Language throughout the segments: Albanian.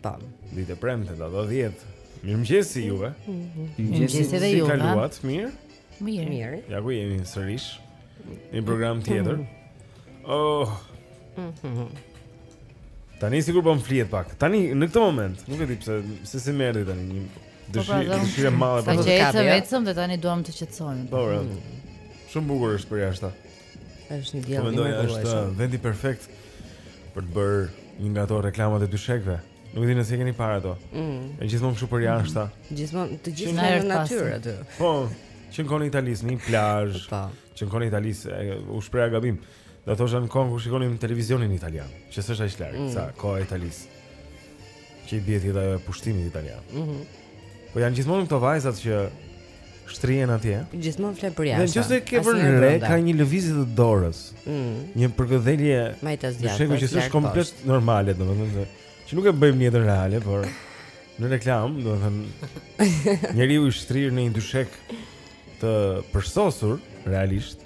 Tan. Ditë premte ora dhjetë. Mirëmëngjes juve. Mirëmëngjes edhe ju. Si kaluat? Mirë. Mirë. Mirë. Ja ku jemi sërish. Në një program tjetër. Oh. Mhm. Tani sikur po m'flihet pak. Tani në këtë moment, nuk e di pse se si më erdhi tani një po, pra, dëshirë, dëshirë e madhe për të kapur. Sa qetësëm vetëm dhe tani duam të qetësohemi. Po. Pra. Shumë bukur është për jashtë. Është një diell i mrekullueshëm. Mendoj është vendi perfekt për të bërë një nga ato reklamat e dyshekëve. Nuk e di nëse e keni parë ato. Mm. Është gjithmonë kështu për jashtë. Mm. Gjithmonë të gjithë në natyrë aty. Po, që në kohë Italisë, në një plazh, po. që në kohë Italisë, u shpreha gabim. Do thosha në kohë kur shikonim televizionin italian, që s'është aq larg, mm. sa koha e Italisë. Që i bie të jetë ajo e pushtimit italian. Mhm. Mm po janë gjithmonë këto vajzat që shtrihen atje. Gjithmonë flet për jashtë. Nëse ke vënë re, ka një lëvizje të dorës. Mhm. Një përkëdhelje. Më të zgjatë. Shikoj që është komplet normale, domethënë që nuk e bëjmë në jetën reale, por në reklamë, domethënë njeriu i shtrirë në një dyshek të përsosur realisht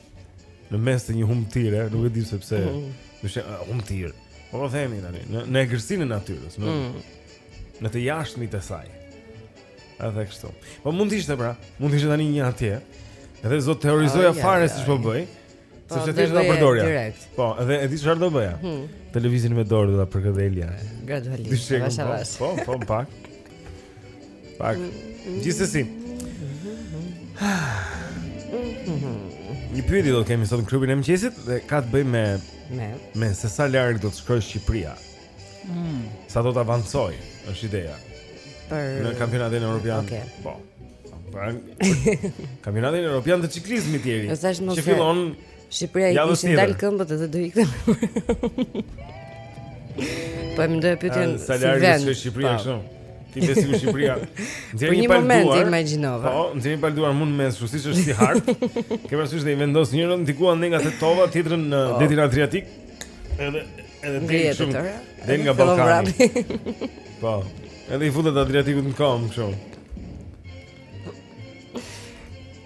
në mes të një humtire, nuk e di se pse, mm. dyshek humtire. Po po themi tani, në në egërsinë e natyrës, në mm. në të jashtëmit e saj. Edhe kështu. Po mund të ishte pra, mund të ishte tani një atje. Edhe s'do teorizoja oh, fare se ç'po bëj. Po, Sepse ti do ta përdorja. Po, edhe e di çfarë do bëja. Hmm. Atë lëvizjen me dorë do ta përkëdhelja. Gradualisht. Dyshekun, po, po, po, pak. Pak. Gjithsesi. Një pyetje do të kemi sot në klubin e mëngjesit dhe ka të bëjë me me me se sa larg do të shkojë Shqipëria. Mm. Sa do të avancojë, është ideja. Për në kampionatin evropian. Okay. Po. Pra, kampionatin evropian të ciklizmit i thonë. Që fillon Shqipërisë i kishin dalë këmbët dhe do ikte. Po mendoja pyetjen si vend. Sa larg i Shqipërisë po. kështu. Ti dhe si Shqipëria. Në një moment e imagjinova. Po, në një palduar mund me susi që është si hartë. Ke parasysh dhe i vendos njërën diku anë nga Tetova, tjetrën në po. detin Adriatik. Edhe edhe ti shumë. Dhe nga Ballkani. Po. Edhe i futet Adriatikut në kom kështu.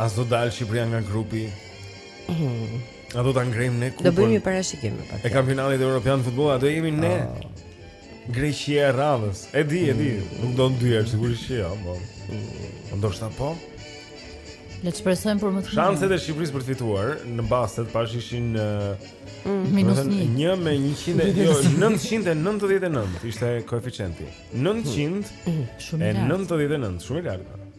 A do dalë Shqipëria nga grupi? Hmm. A do ta ngrejmë ne kupën? Do bëjmë një parashikim pak. E kampionatit evropian të futbollit, do jemi ne. Oh. Greqia e radhës. E di, e di. Mm. Nuk do ndodhë sigurisht që jo, po. Mm. Ndoshta po. Le të shpresojmë për më të mirë. Shanset e Shqipërisë për të fituar në bastet pashë ishin mm. minus 1. 1 me 100, jo 999 ishte koeficienti. 900 mm. shumë i lartë. 99, shumë i lartë.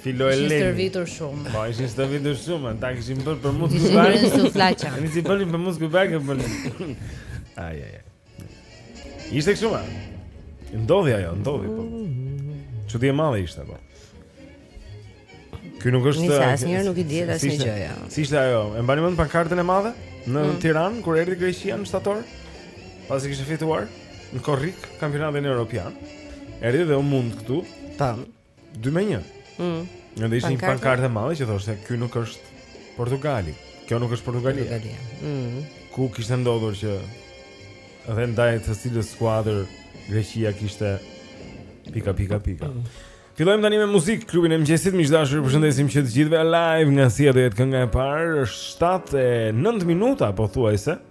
Fitore e lehtë. Ishin stërvitur shumë. Po, ishin stërvitur shumë, ata kishin bërë për mund të bëjnë suflaqa. Ne si bënim për mund të bëjmë për mund. Ai ai. Ishte kështu më. Ndodhi ajo, ndodhi po. Çudi e madhe ishte po. Kjo nuk është Nisa, asnjëherë nuk i dihet asnjë gjë ja. Si ishte ajo? E mbani mend pankartën e madhe në mm. Tiranë kur erdhi Greqia në shtator? Pasi kishte fituar në korrik kampionatin evropian. Erdhi dhe u mund këtu. Tam. 2 me 1. Mm. Edhe ishte një pankartë e madhe që thoshte se kjo nuk është Portugalia. Kjo nuk është Portugalia. Mm. Ku kishte ndodhur që dhe ndaj së cilës skuadër Greqia kishte pika pika pika. Mm. Fillojmë tani me muzikë, klubin e mëngjesit, miq të dashur, ju përshëndesim që të gjithëve live nga Sia do jetë kënga e parë, është 7 e 9 minuta pothuajse. Po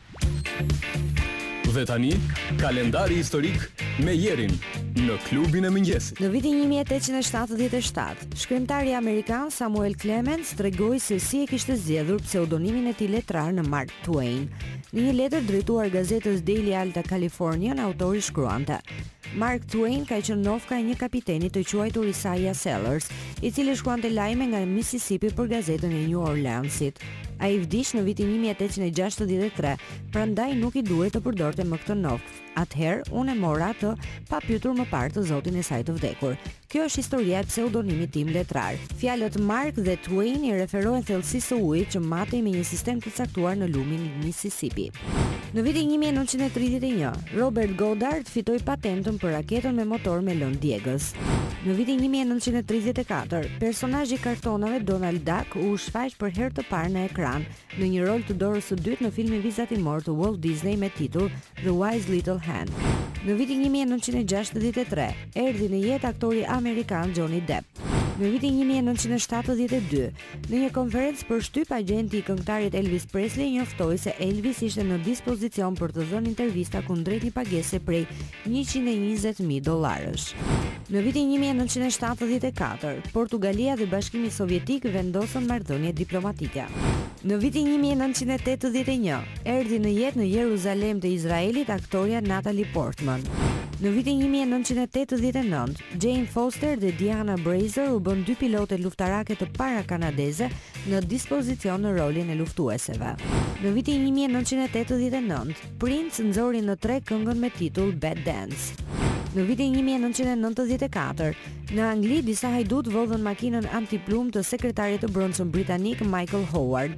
Dhe tani, kalendari historik me Jerin në klubin e mëngjesit. Në vitin 1877, shkrimtari amerikan Samuel Clemens tregoi se si e kishte zgjedhur pseudonimin e tij letrar në Mark Twain. Në një letër drejtuar gazetës Daily Alta Californian, autori shkruante: Mark Twain ka qenë nofka e një kapiteni të quajtur Isaiah Sellers, i cili shkruante lajme nga Mississippi për gazetën e New Orleansit. Ai vdiq në vitin 1863, prandaj nuk i duhej të përdorte më këtë nofkë. Atëherë unë e mora atë pa pyetur më parë të zotin e saj të vdekur. Kjo është historia e pseudonimit tim letrar. Fjalët Mark dhe Twain i referohen thellësisë së ujit që matej me një sistem të caktuar në lumin Mississippi. Në vitin një mijë e nëntëqind e tridhjetë e një, Robert Goddard fitoi patentën për raketën me motor me lëndë djegëse. Në vitin një mijë e nëntëqind e tridhjetë e katër, personazhi i kartonave Donald Duck u shfaq për herë të parë në ekran në një rol të dorës së dytë në filmin vizatimor të Walt Disney me titull The Wise Little Hen. Në vitin një mijë e nëntëqind e gjashtëdhjetë e tre, erdhi në jetë aktori amerikan Johnny Depp. Në vitin një mijë e nëntëqind e shtatëdhjetë e dy, Në një konferencë për shtyp, agjenti i këngëtarit Elvis Presley njoftoi se Elvis ishte në dispozicion për të dhënë intervista kundrejt një pagese prej njëqind e njëzet mijë dollarësh. Në vitin një mijë e nëntëqind e shtatëdhjetë e katër, Portugalia dhe Bashkimi Sovjetik vendosën marrëdhënie diplomatike. Në vitin një mijë e nëntëqind e tetëdhjetë e një, erdhi në jetë në Jeruzalem të Izraelit aktorja Natalie Portman. Në vitin një mijë e nëntëqind e tetëdhjetë e nëntë, Jane Foster dhe Deanna Brasseur u bënë dy pilotet luftarake të para kanadeze në dispozicion në rolin e luftueseve. Në vitin një mijë e nëntëqind e tetëdhjetë e nëntë, Prince nxori në treg këngën me titull Batdance. Në vitin një mijë e nëntëqind e nëntëdhjetë e katër, në Angli disa hajdutë vodhën makinën antiplumb të Sekretarit të Brendshëm britanik Michael Howard,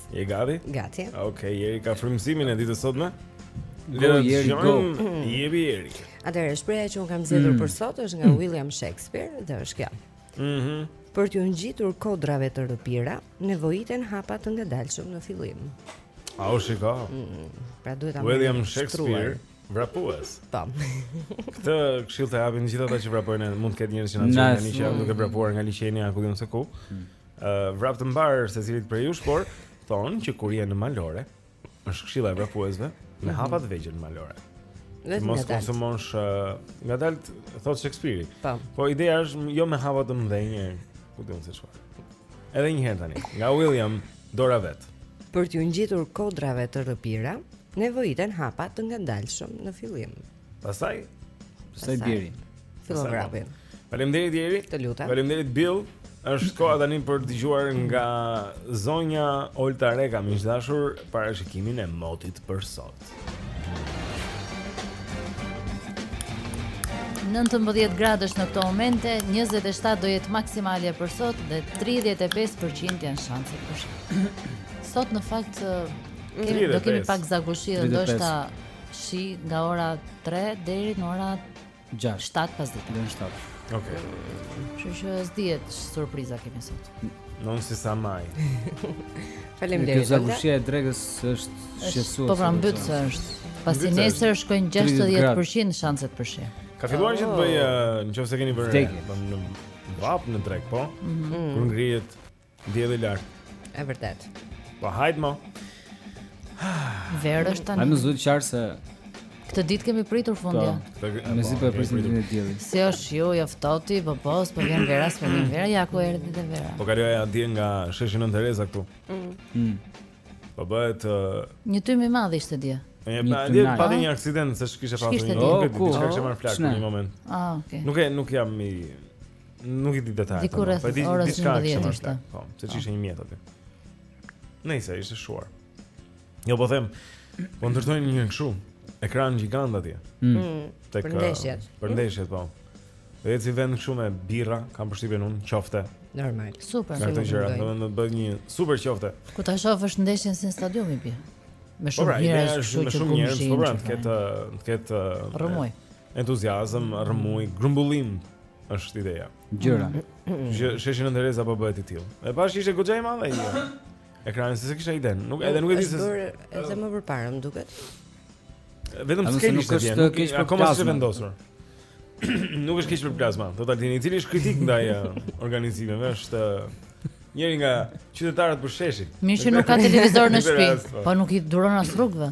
Je gati? Gati. Okej, okay, Jeri ka frymëzimin e ditës sotme. Go Jeri go. Jepi Jeri. Atëherë shprehja që unë kam zgjedhur mm. për sot është nga mm. William Shakespeare dhe është kjo. Mhm. Mm për t'u ngjitur kodrave të rrëpirta, nevojiten hapa të ngadalshëm në fillim. A u shiko? Mm, pra duhet ta William Shakespeare. Vrapues. Po. Këtë këshillë të japin gjithë ata që vrapojnë, mund të ketë njerëz që na dëgjojnë tani që janë duke vrapuar nga liqeni apo di unë se ku. Mm. Vrap të mbarë secilit prej jush por Thonë që kur je në malore është këshilla e vrapuesve Me mhm. hapa t'vegjël në malore Që mos konsumohesh Ngadaltë, thotë Shakespeare po. po ideja është jo me hapa të mëdhenj Ku të unë se shkoj Edhe një herë tani Nga William Dora vet Për t'ju ngjitur kodrave të rrëpirta Nevojiten hapa të ngadalshëm në fillim Pastaj Pastaj bjeri Fillon vrapi Faleminderit Jeri. Të lutem. Faleminderit Bill. Është koha tani për të dëgjuar nga zonja Olta Reka, miq të dashur, parashikimin e motit për sot. 19 gradësh në këto momente, 27 do jetë maksimalja për sot dhe 35% janë shanset për shi. Sot në fakt kemi, do kemi pak zagushi dhe ndoshta shi nga ora 3 deri në ora 6 7 pasdite. Në 7. Okej. Okay. Që që s'dihet surpriza kemi sot. Nuk e di sa mban. Faleminderit. Kjo zagushia e drekës është shqetësuese. Po pra mbytëse është. Pasnesër shkojnë 60% shanset për shi. Ka filluar që të bëjë, oh. nëse keni vënë re, bën vapë në drekë, po. Mhm. Kur ngrihet dielli lart. E vërtetë. Po hajt mo. Verë është tani. Aj mo zot çarë se Këtë ditë kemi pritur fundja. Po, mezi po e prisnim ditën e diellit. Si jeni ju, ja ftohti, po, po, s'po vjen vera, s'po vjen vera, ja ku erdhi dhe vera. Po kaloja dje nga sheshi Nënë Tereza këtu. Mm. mm. Po bëhet uh... një tym i madh ishte dje. Unë pashë dje pashë një aksident se kishte pasur një. Oh, ku? Diçka kishte marrë flakë në një moment. Ah, okay. Nuk e nuk jam i Nuk i di detajet. Diku rreth po orës 11 ishte. Po, se po. ishte një mjet aty. Nejse ishte shuar. Jo po them, po ndërtojnë një kështu, ekran gjigant atje. Mm. mm. Tek për ndeshjet. Uh, për ndeshjet po. Dhe si vend kështu me birra, kam përshtypjen unë, qofte. Normal. Super. Ka ato gjëra, do të bëjnë super qofte. Ku ta shohësh ndeshjen në stadium i bie. Me po, shumë birra, pra, kështu që shumë njerëz, po pra, të ketë të ketë uh, rrëmujë. Entuziazëm, rrëmujë, grumbullim Është ideja. Gjëra. Që sheshin Nënë Tereza po bëhet i tillë. E pashë ishte goxha i madh ai. Jo. Ekranin s'e kishe idenë. Nuk edhe nuk e di se. Është edhe më përpara, më duket. Vetëm se nuk është keq për akoma s'e vendosur. Nuk është keq për plazma. Do ta dini, i cili është kritik ndaj organizimeve, është njëri nga qytetarët për sheshin. Mirë që nuk ka televizor në shtëpi, po nuk i duron as rrugëve.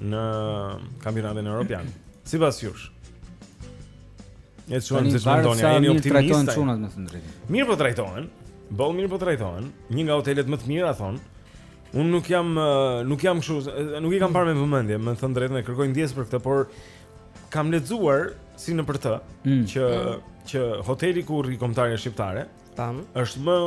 në kampionatin europian. Sipas jush. Ne çuam se çfarë doni, jeni optimistë. Trajtohen çunat me thënë të drejtën. Mirë po trajtohen. Boll mirë po trajtohen. Një nga hotelet më të mira thonë. Unë nuk jam nuk jam kështu, nuk i kam parë me vëmendje, me thënë të drejtën e kërkoj ndjesë për këtë, por kam lexuar si nëpër të mm. që mm. që hoteli ku rri kombëtarja shqiptare, Tam. Është më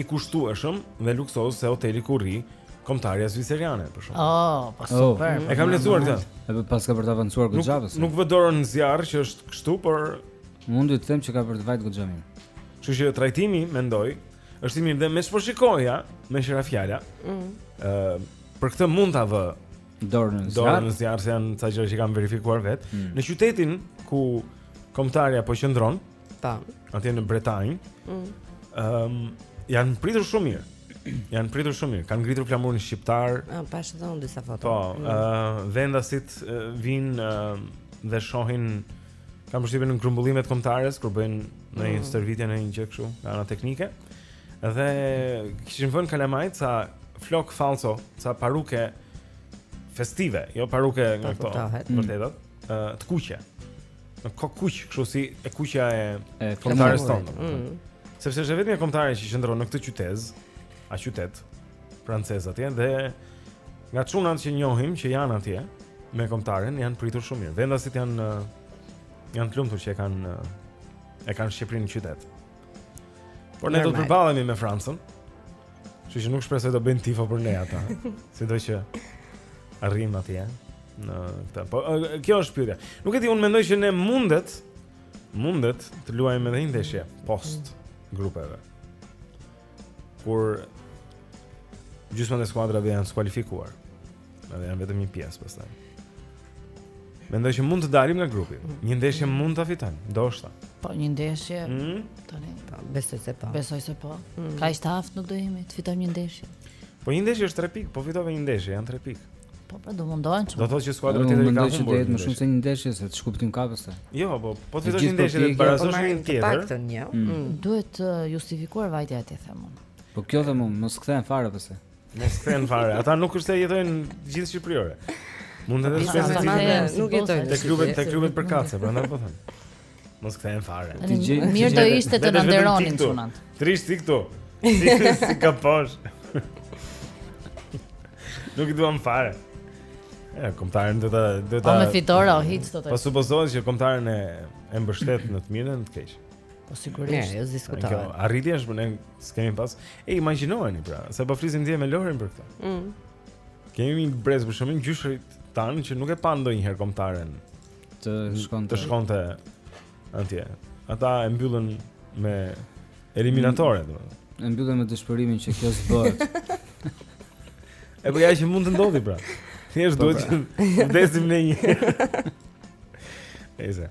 i kushtueshëm dhe luksoz se hoteli ku rri kombëtarja zvicerane për shkak. Oh, po super. Oh, e kam lexuar këtë. Edhe paska për të avancuar goxha. Nuk, nuk vë dorën në zjarr që është kështu, por mund të them që ka për të vajt goxha mirë. Kështu që trajtimi mendoj është i mirë dhe më po shikoja me shira fjala. Ëh, mm. uh, për këtë mund ta vë dorën në zjarr. Dorën në zjarr se janë ca gjëra që kam verifikuar vetë. Mm. Në qytetin ku kombëtarja po qëndron, Ta. Po. Atje në Bretanjë. Ëh. Mm. Ehm, janë pritur shumë mirë. Janë pritur shumë mirë. Kanë ngritur flamurin shqiptar. Ah, pashë unë disa foto. Po, ëh, mm. uh, vendasit uh, vijnë uh, dhe shohin kam përshtypjen në grumbullimet e kombëtares kur bëjnë ndonjë mm. stërvitje ndonjë gjë kështu, ana teknike. Dhe kishin vënë kalamajtë ca flokë falso, ca paruke festive, jo paruke nga këto të vërtetat, mm. të kuqe. Në kokë kuq, kështu si e kuqja e e kombëtares tonë. Mm. Sepse është vetëm një kombëtare që qëndron në këtë qytezë, a qytet francez atje dhe nga çunat që njohim që janë atje me kombëtaren janë pritur shumë mirë. Vendasit janë janë të lumtur që e kanë e kanë Shqipërinë në qytet. Por ne do të përballemi me Francën. Kështu që nuk shpresoj të bëjnë tifo për ne ata. Sido që arrijmë atje në këtë. Po kjo është pyetja. Nuk e di, unë mendoj që ne mundet mundet të luajmë edhe një ndeshje post grupeve. Kur gjysma e skuadrave janë skualifikuar. Edhe janë vetëm një pjesë pastaj. Mendoj që mund të dalim nga grupi. Një ndeshje mund ta fitojmë, ndoshta. Po një ndeshje. Mm? Tani po, besoj se po. Besoj se po. Mm. Kaq të aftë nuk do jemi të fitojmë një ndeshje. Po një ndeshje është 3 pikë, po fitove një ndeshje, janë 3 pikë. Po pra do mundohen çunat. Do thotë që skuadra tjetër i ka humbur. Duhet më shumë se një ndeshje se s'ka kuptim pastaj. Jo, po po të fitosh një ndeshje dhe të barazosh një tjetër. Paktën një. Mm. Mm. Duhet uh, justifikuar vajtja atje them unë. Po kjo them unë, mos kthehen fare pse. Mos kthen fare. Ata nuk është se jetojnë gjithë shqiptarët ore. Mund të jesh pesë ditë nuk jetojnë. Te klubet, te klubet për kace, prandaj po them. Mos kthen fare. Mirë do ishte të na nderonin çunat. Trisht ti këtu. Si ka posh. Nuk i duam fare. Ja, kombëtaren do ta do ta. Po me fitore o hiç do të. Po supozohet që kombëtaren e e mbështet në të mirën, në të keqen. Po sigurisht. Ne, diskutojmë. Kjo arritje është punë, s'kemi pas. E imagjinojeni pra, se po flisim dje me Lorin për këtë. Mm. Kemi një brez për shembull gjyshërit tanë që nuk e pa ndonjëherë kombëtaren të shkonte. Të shkonte atje. Ata e mbyllën me eliminatore, domethënë. E mbyllën me dëshpërimin që kjo s'bëhet. e po ja që mund të ndodhi pra. Thjesht po, duhet pra. të vdesim ne një. Ese.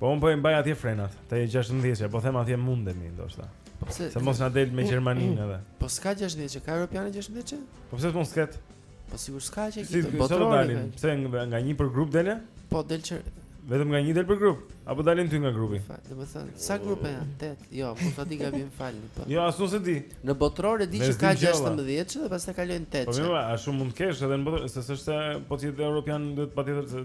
Po unë po e mbaj atje frenat, të e 16 vjeqe, po them atje mundemi, do shta. Po se, se mos nga del me Gjermanin edhe. Po s'ka 16 vjeqe, ka Europiani 16 vjeqe? Po se s'mon s'ket? Po si kur s'ka që e kitë, po të rrëri. Se nga, nga një për grup dele? Po del që... Vetëm nga një del për grup? Apo dalin ty nga grupi? Fa, dhe më thënë, sa grupe janë? Tet, jo, po të di ka bim falë. Po. Jo, asu se di. Në botëror e di që ka 16 vjeqe dhe pas të kalojnë 8 që. Po mirë, a shumë mund kesh edhe në botëror, se së shte po t'jetë Europian dhe t'pa t'jetë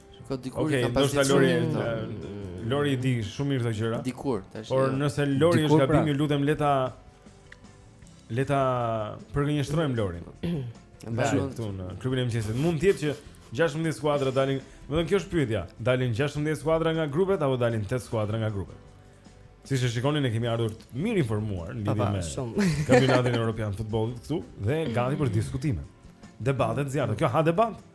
Shiko dikur okay, kam pasur Lori e, Lori di shumë mirë këto gjëra. Dikur tash. Por jo. nëse Lori është gabim, pra. ju lutem le ta le ta përgënjeshtrojmë Lorin. Bashkë këtu në klubin e mëngjesit. Mund të jetë që 16 skuadra dalin, domethënë kjo është pyetja. Dalin 16 skuadra nga grupet apo dalin 8 skuadra nga grupet? Siç e shikoni ne kemi ardhur të mirinformuar në lidhje me shumë. Kampionatin Evropian të Futbollit këtu dhe gati për diskutime. Debate të zjarrta. Kjo ha debat.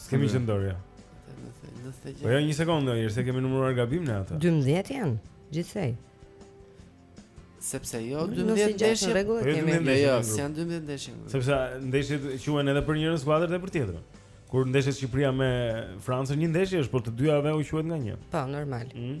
S'kemi gjë në dorë ja. Po ja jo, një sekondë ai, se kemi numëruar gabim ne atë. 12 janë, gjithsej. Sepse jo 12 ndeshje në rregull e kemi. Jo, jo, si janë 12 ndeshje. Sepse ndeshjet quhen edhe për njërën skuadër dhe për tjetrën. Kur ndeshet Shqipëria me Francën, një ndeshje është, por të dyjave u quhet nga një. Po, normal. Mm.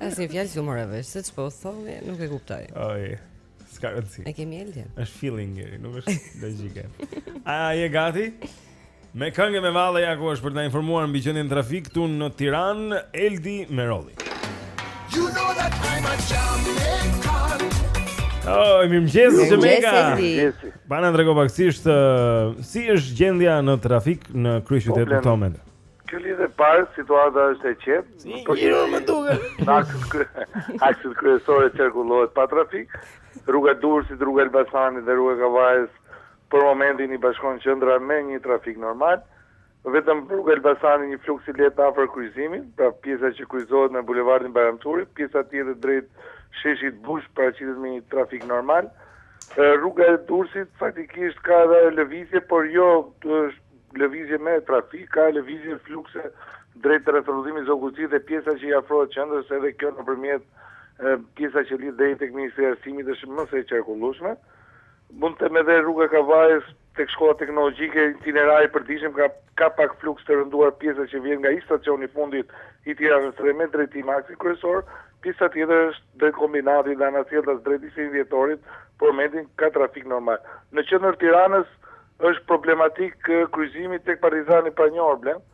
Asnjë fjalë s'mora vesh, se ç'po thoni, nuk e kuptoj. Oj. S'ka rëndësi. E kemi Eldin. Është feeling njëri, nuk është logjike. A je gati? Me këngë me valle ja ku është për t'na informuar mbi gjendjen e trafikut këtu në Tiranë, Eldi Merolli. You know that I'm a champion. Oh, mirëmëngjes Jamaica. Pa na trego pak si është si është gjendja në trafik në kryeqytet në këto momente. Kjo lidhje e parë situata është e qetë. Si po jo më duket. Akset kry, akset kryesore qarkullohet pa trafik. Rruga e Durrësit, rruga e Elbasanit dhe rruga e Kavajës për momentin i bashkon qendra me një trafik normal. Vetëm rruga Elbasanit një fluks i lehtë afër kryqëzimit, pra pjesa që kryqëzohet me bulevardin Bajram Curri, pjesa tjetër drejt sheshit Bush paraqitet me një trafik normal. Rruga e Durrësit faktikisht ka edhe ajo lëvizje, por jo lëvizje me trafik, ka lëvizje flukse drejt rrethrrotullimit Zogu i Zi dhe pjesa që i afrohet qendrës, edhe kjo nëpërmjet pjesa që lidh deri tek Ministria e Arsimit është mëse e qarkullueshme. Mund të them edhe rruga Kavajës Tek shkolla teknologjike, itinerari i përditshëm ka ka pak fluks të rënduar pjesa që vjen nga ish-stacioni i fundit i Tiranës së Re me drejtim aksit kryesor, pjesa tjetër është drejt kombinatit dhe anasjelltas drejt njëzet e një dhjetorit, për momentin ka trafik normal. Në qendër të Tiranës është problematik kryqëzimi tek Partizani i Panjohur Blendi,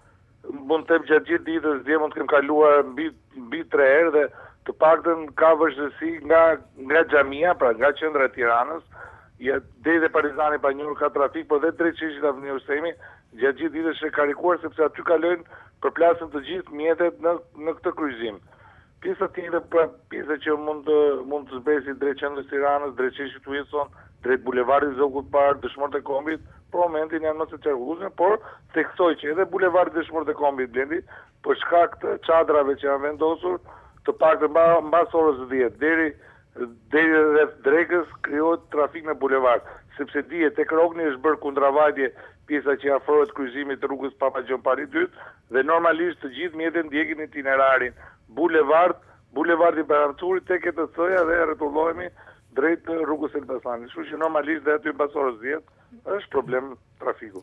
Mund të them gjatë gjithë ditës dje mund të kem kaluar mbi mbi tre herë dhe të paktën ka vështirësi nga nga xhamia, pra nga qendra e Tiranës, ja deri te Partizani i panjohur ka trafik, por dhe drejt sheshit Avni Rustemi gjatë gjithë ditës është e karikuar sepse aty kalojnë, përplasen të gjithë mjetet në në këtë kryqëzim. Pjesa tjetër, pra pjesa që mund të mund të zbresë drejt qendrës së Tiranës, drejt sheshit Wilson, drejt bulevardit Zogu i Parë, Dëshmorët e Kombit, për momentin janë më të qarkullueshme, por theksoj që edhe bulevardi Dëshmorët e Kombit, Blendi, për shkak të çadrave që janë vendosur, të paktën mbas orës dhjetë deri Deri dhe rreth drekës krijohet trafik në bulevard, sepse dihet tek Rogneri është bërë kundravajtje pjesa që i afrohet kryqëzimit të rrugës Papa Gjon Pali i dytë dhe normalisht të gjithë mjetet ndjekin itinerarin bulevard, bulevardi Bajram Curri tek ETC-ja dhe rrotullohen drejt rrugës Elbasanit. Kështu që normalisht dhe aty mbas orës dhjetë është problem trafiku.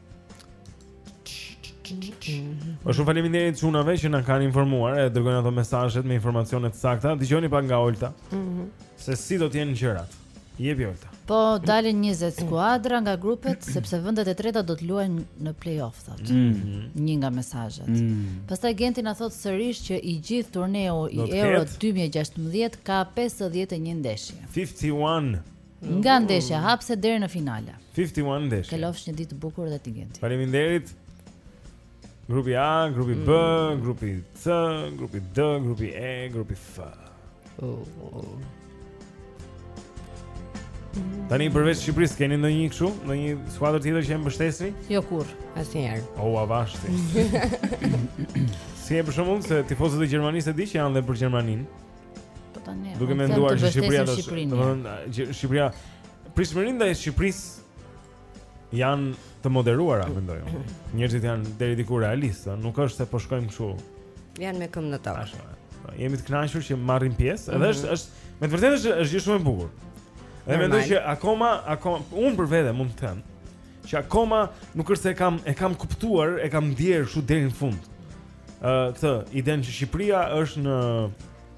Po shumë faleminderit çunave që na kanë informuar e dërgojnë ato mesazhet me informacione të sakta. Dëgjoni pak nga Olta. Mhm. Mm se si do të jenë gjërat. Jepi Olta. Po dalin 20 skuadra nga grupet sepse vendet e treta do të luajnë në play-off thotë. Mm -hmm. Një nga mesazhet. Mm -hmm. Pastaj Genti na thotë sërish që i gjithë turneu i Euro 2016 ka 51 ndeshje. 51 Nga ndeshja mm. hapse deri në finale. 51 ndeshje. Kalofsh një ditë të bukur dhe ti Genti. Faleminderit. Grupi A, grupi B, mm. grupi C, grupi D, grupi E, grupi F. Oh, oh. Tani përveç Shqipërisë keni ndonjë kështu, ndonjë skuadër tjetër që e mbështesni? Jo kurr, asnjëherë. O oh, avash ti. si e për shembull se tifozët e Gjermanisë e di që janë dhe për Gjermaninë. Po tani. Duke menduar se Shqipëria do të Shqipëria pritshmëritë ndaj Shqipërisë janë të moderuara, mendoj unë. Njerëzit janë deri diku realistë, nuk është se po shkojmë kështu. Janë me këmbë në tokë. Ashtu. Po, jemi të kënaqur që marrim pjesë, edhe mhm. është është me të vërtetë është është gjë shumë e bukur. Dhe mendoj që akoma akoma unë për vete mund të them që akoma nuk është se e kam e kam kuptuar, e kam ndier kështu deri në fund. ë uh, këtë idenë që Shqipëria është në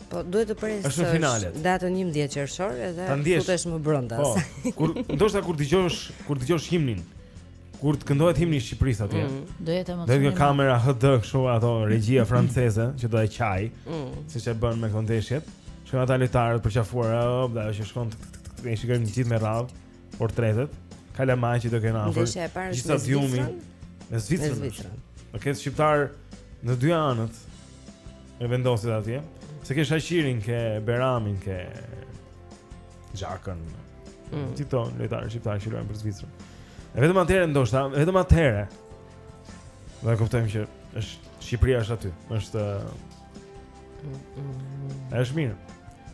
Po duhet të presësh është në finalet. Datën 11 qershor edhe futesh më brenda. Po. Kur ndoshta kur dëgjosh, kur dëgjosh himnin, kur të këndohet himni i Shqipërisë atje. Mm, do jetë emocion. Dhe kamera HD kështu ato regjia franceze që do e qaj, mm. siç e bën me këto ndeshjet. Shikon ata lojtarët përqafuar, hop, dha që shkon të shikojmë gjithë me radhë. portretet, kalamajtë do kenë afër. Ndeshja e parë është me Zvicrën. Me Zvicrën. Do ketë shqiptarë në dy anët. Të vendosur atje. Se ke Shaqirin, ke Behramin, ke Xhakën. Mm. Gjithë ata lojtarë shqiptarë që luajnë për Zvicrën. E vetëm atëherë ndoshta, vetëm atëherë. Do e kuptojmë që është Shqipëria është aty. Është Është mirë.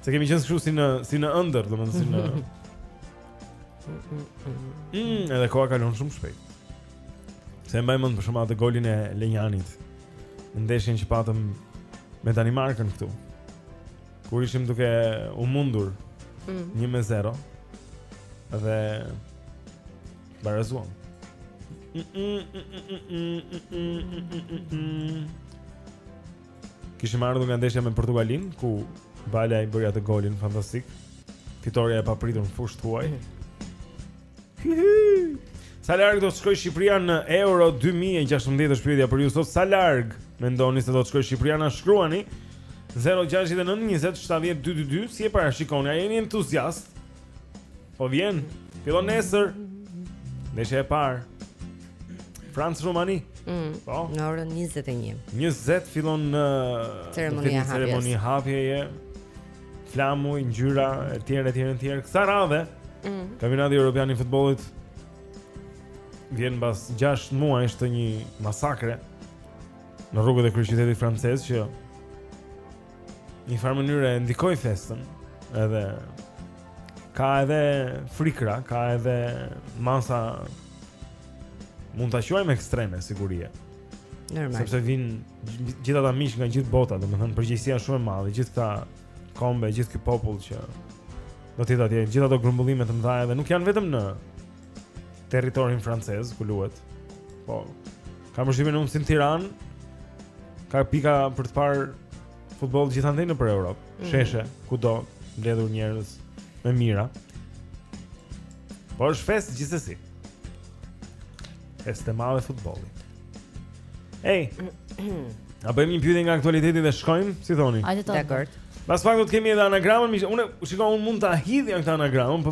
Se kemi qenë kështu si në si në ëndër, domethënë si në Mm, edhe koha kalon shumë shpejt. Se e mbaj mend për shembull atë golin e Lenjanit. Në ndeshjen që patëm me Danimarkën këtu. Kur ishim duke u mundur mm. 1-0. Dhe Barazuam. Kishim ardhur nga ndeshja me Portugalinë ku Balaj bëri atë golin fantastik. Fitorja e papritur në fushë të huaj. Sa larg do të shkojë Shqipëria në Euro 2016 është pyetja për ju sot. Sa larg mendoni se do të shkojë Shqipëria na shkruani 069 20 70 222 si e parashikoni? A jeni entuziast? Po vjen, fillon nesër. Ndeshja e parë. Francë Rumani. Mm. Po. Në orën 21. 20 fillon një ceremoni hapjeje. Ceremoni hapjeje. Flamuj, ngjyra etj etj etj. Kësaj radhe. Mm. Kampionati Europian i futbollit vjen mbas 6 muajsh të një masakre në rrugët e kryeqytetit francez që njëfarë mënyre ndikoi festën edhe ka edhe frikra, ka edhe masa mund ta quajmë ekstreme sigurie. Normal. Sepse vijnë gjithë ata miq nga gjithë bota, domethënë përgjegjësia është shumë e madhe, gjithë këta kombe, gjithë ky popull që do të jetë atje, gjithë ato grumbullime të mëdha edhe nuk janë vetëm në territorin francez ku luhet. Po. Ka më shumë në Tiranë. Ka pika për të parë futboll gjithandej nëpër Europë. Mm -hmm. Sheshe, kudo mbledhur njerëz me mijëra. Po është festë gjithsesi. Festë e madhe futbolli. Ej. A bëjmë një pyetje nga aktualiteti dhe shkojmë, si thoni? Dakord. Pas pak do kemi edhe anagramën, unë shikoj unë mund ta hedh që tani anagramën, po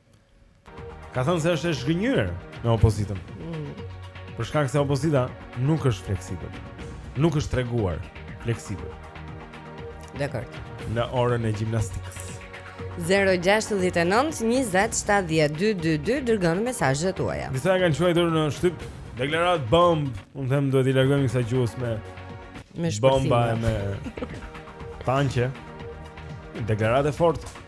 Ka thënë se është e zhgënjyer me opozitën. Mm. Për shkak se opozita nuk është fleksibël. Nuk është treguar fleksibël. Dakord. Në orën e gjimnastikës. 069 20 70 222 dërgoni mesazhet tuaja. Disa e kanë quajtur në shtyp deklaratë bombë, unë them duhet t'i largohemi kësaj gjuhe me me bomba e me tanqe. Deklaratë e fortë.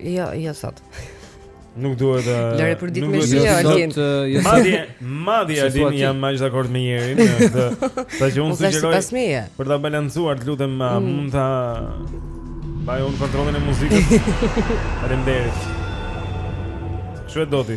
Jo, jo sot. Nuk duhet të Lëre për ditë me shi Altin. Madje, madje Altin jam aq dakord me njërin në këtë. Saqë unë po, sugjeroj. Për ta balancuar, të lutem, mm. mund ta mbaj unë kontrollin e muzikës Faleminderit Shue doti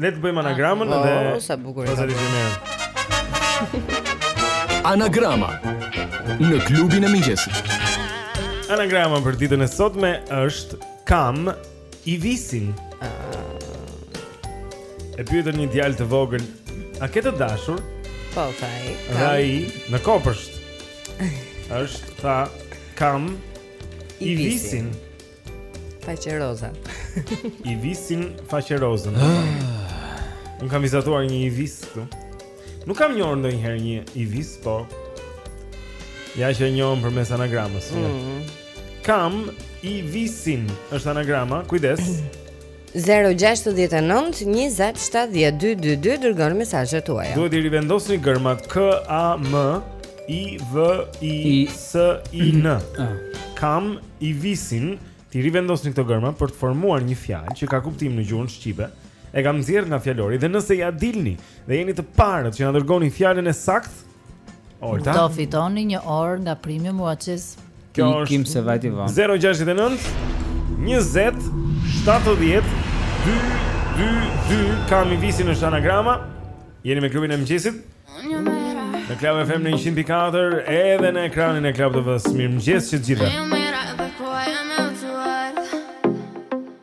Le të bëjmë anagramën ah, dhe oh, sa bukur. Anagrama në klubin e mëngjesit. Anagrama për ditën e sotme është kam Ivisin. E pyetën një djalë të vogël, a ke të dashur? Po, tha. Dhe ai në kopësht. Është tha kam Ivisin. Faqeroza. Ivisin faqerozën. Ah. Unë kam vizatuar një Ivis këtu. Nuk kam njohur ndonjëherë një Ivis, po ja që e njohëm përmes anagramës. Mm -hmm. Kam Ivisin, është anagrama, kujdes. 069 20 70 222 Dërgoni mesazhet tuaja Duhet t'i rivendosni gërmat K-A-M-I-V-I-S-I-N Kam Ivisin T'i rivendosni këto gërma Për të formuar një fjalë Që ka kuptim në gjuhën shqipe E kam nxjerrë nga fjalori Dhe nëse ia dilni Dhe jeni të parët Që na dërgoni fjalën e saktë Olta. Do fitoni një orë nga Premium Watches. Kjo është Ikim se vajti vonë. 069 20 70 222 kam Ivisin është anagrama. Jeni me klubin e mëngjesit? Në Club FM në 100.4 edhe në ekranin e Club TV-s. Mirëmëngjes të gjithëve.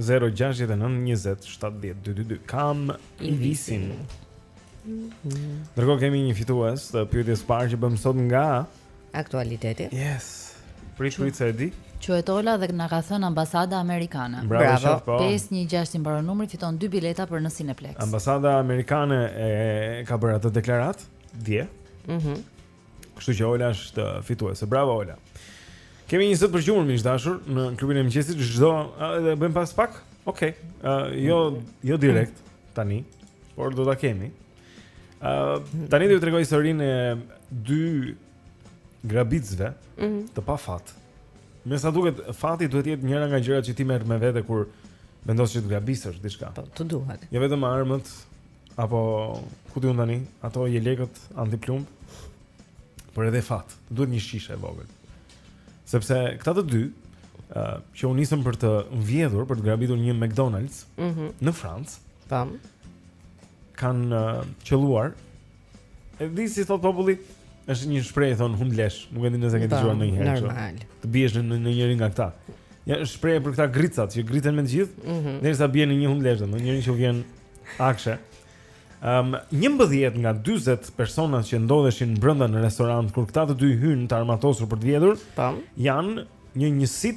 0-6-9-20-7-10-2-2-2 Kam i visin Ndërkohë kemi një fitues Të pyetjes së parë që bëmë sot nga Aktualiteti Yes Prit, prit, se e di Quhet Ola dhe na ka thënë ambasada amerikane. Bravo. 516 i mbaron numri, fiton dy bileta për në Cineplex. Ambasada amerikane e ka bërë atë deklaratë dje. Mhm. Mm Kështu që Ola është uh, fituese. Bravo Ola. Kemi një zë për zgjuar miq të dashur në klubin e mëngjesit do ta bëjmë pas pak. Okej. Okay. Uh, jo jo direkt tani, por do ta kemi. Uh, tani do ju tregoj historinë e dy grabitësve mm -hmm. të pafat. Me sa duket fati duhet të jetë njëra nga gjërat që ti merr me vete kur vendos që të grabisësh diçka. Po, të duhet. Jo vetëm armët, Apo ku di unë tani, ato jelekët antiplumb. Por edhe fat, duhet një shishe e vogël. Sepse këta të dy uh, që u nisën për të vjedhur, për të grabitur një McDonald's mm -hmm. në Francë. Tam. Kanë uh, qëlluar. E di si thotë populli, është një shprehje thonë hundëlesh, nuk e di nëse e ke dëgjuar ndonjëherë. Normal. Të biesh në në njërin nga këta. Ja shprehje për këta grricat që grriten me të gjithë, mm -hmm. derisa bien në një hundëlesh, domethënë njëri që vjen Hakshe. Um, njëmbëdhjetë nga 40 persona që ndodheshin brenda në restorant Kur këta të dy hynë të armatosur për të vjedhur Tam. Janë një njësi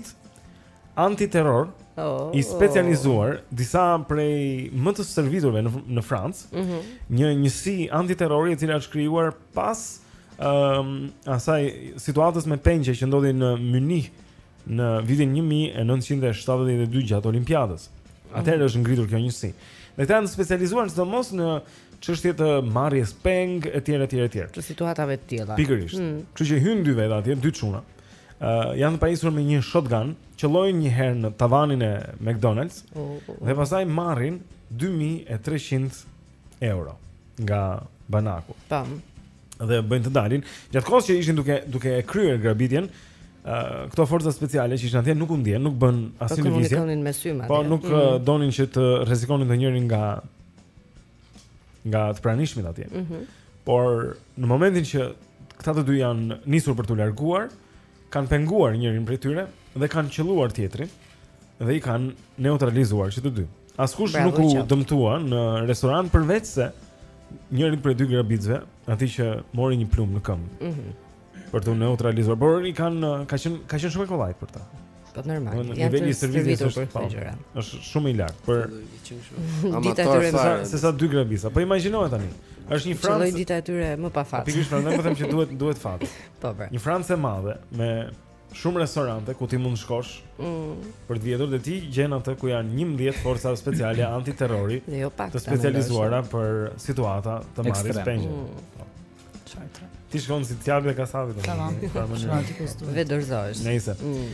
antiterror oh, I specializuar oh. disa prej më të stërviturve në, në Francë mm -hmm. Një njësi antiterrori e cila është krijuar pas um, asaj situatës me pengje që ndodhi në Munich në vitin 1972 gjatë Olimpiadës. Atëherë është ngritur kjo njësi. Dhe këta janë të specializuar sidomos në çështje të marrjes peng etj etj etj. Të situatave të tilla. Pikërisht. Mm. Kështu që hyjnë dy veta atje, dy çuna. Ë uh, janë të pajisur me një shotgun, qëllojnë një herë në tavanin e McDonald's uh, uh, uh. dhe pastaj marrin 2300 euro nga banaku. Tam. dhe bëjnë të dalin. Gjatë kohës që ishin duke duke kryer grabitjen, ë uh, këto forca speciale që ishin atje nuk u ndjenë, nuk bënë po asnjë lëvizje. Po me sy madje. Po nuk mm -hmm. donin që të rrezikonin ndonjërin nga nga të pranishmit atje. Mm -hmm. Por në momentin që këta të dy janë nisur për t'u larguar, kanë penguar njërin prej tyre dhe kanë qëlluar tjetrin dhe i kanë neutralizuar që të dy. Askush nuk u dëmtua në restoran përveçse njërit prej dy grabitësve, atij që mori një plumb në këmbë. Mhm. Mm për t'u neutralizuar, por i kanë ka qenë ka qenë shumë e kollaj për ta. Po normal. Në nivel i servisit është për këtë gjëra. Është shumë i lartë për dita e tyre se sa dy grabisa. Po imagjinoje tani. Është një Francë. Çdo dita e tyre më pa fat. Pikërisht prandaj po them që duhet duhet fat. Po po. Një Francë e madhe me shumë restorante ku ti mund të shkosh. Mm. Për të vjedhur dhe ti gjen atë ku janë 11 forca speciale antiterrori. Jo pak. Të specializuara për situata të marrjes peng. Mm. Po. Çfarë të? Ti shkon si cjapi te kasapi do. Tamam. Çfarë ti kush duhet? Vedorzohesh. Nëse. Mm.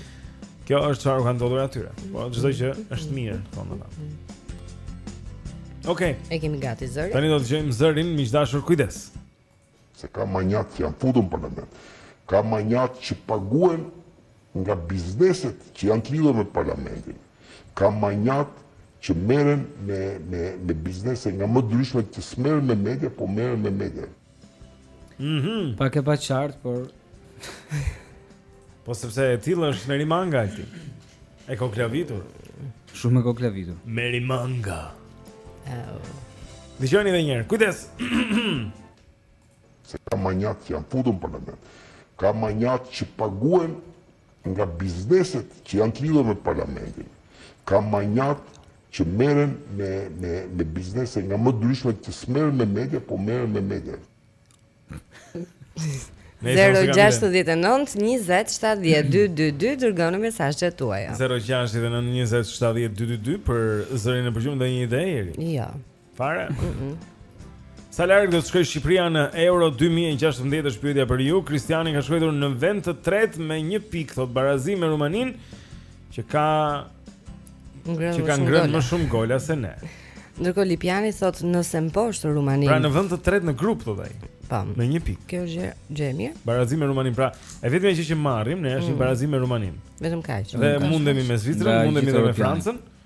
Kjo është çfarë ka ndodhur aty. Po çdo gjë është mirë, thonë ata. Okej. Okay. E kemi gati zërin. Tani do të dëgjojmë zërin miq të dashur, kujdes. Se ka manjat që janë futur në parlament. Ka manjat që paguhen Nga bizneset që janë të lidhura me parlamentin, ka manjat që merren me me me biznese nga më të ndryshmet që s'merren me media, po merren me media. Mhm. Pak e paqartë, por Po sepse e tillë është Meri Manga e ti. E koklavitur. Shumë e koklavitur. Meri Manga. Oh. Dëgjoni edhe një herë. Kujdes. Se ka manjat që janë futur në parlament. Ka manjat që paguhen nga bizneset që janë të lidhura me parlamentin. Ka manjat që merren me, me, me biznese nga më të ndryshme që s'merren me media, po merren me media. 0-69-20-70-222 Dërgoni mesazhet tuaja 0-69-20-70-222 Për zërin e përgjuar dhe një ide Eri Jo Fare? Mhm. Sa larg do të shkojë Shqipëria në Euro 2016 është pyetja për ju. Kristiani ka shkruar në vend të tretë me 1 pikë thotë barazim me Rumaninë që ka ngrënë që ka ngrënë më shumë gola se ne. Ndërkohë Lipjani thotë nëse mposht Rumaninë. Pra në vend të tretë në grup thotë ai. Po. Me 1 pikë. Kjo është gjë e mirë. Barazim me Rumaninë. Pra, e vetmja gjë që marrim ne është një mm. barazim me Rumaninë. Vetëm kaq. Dhe mundemi me Zvicrën, mundemi me Francën.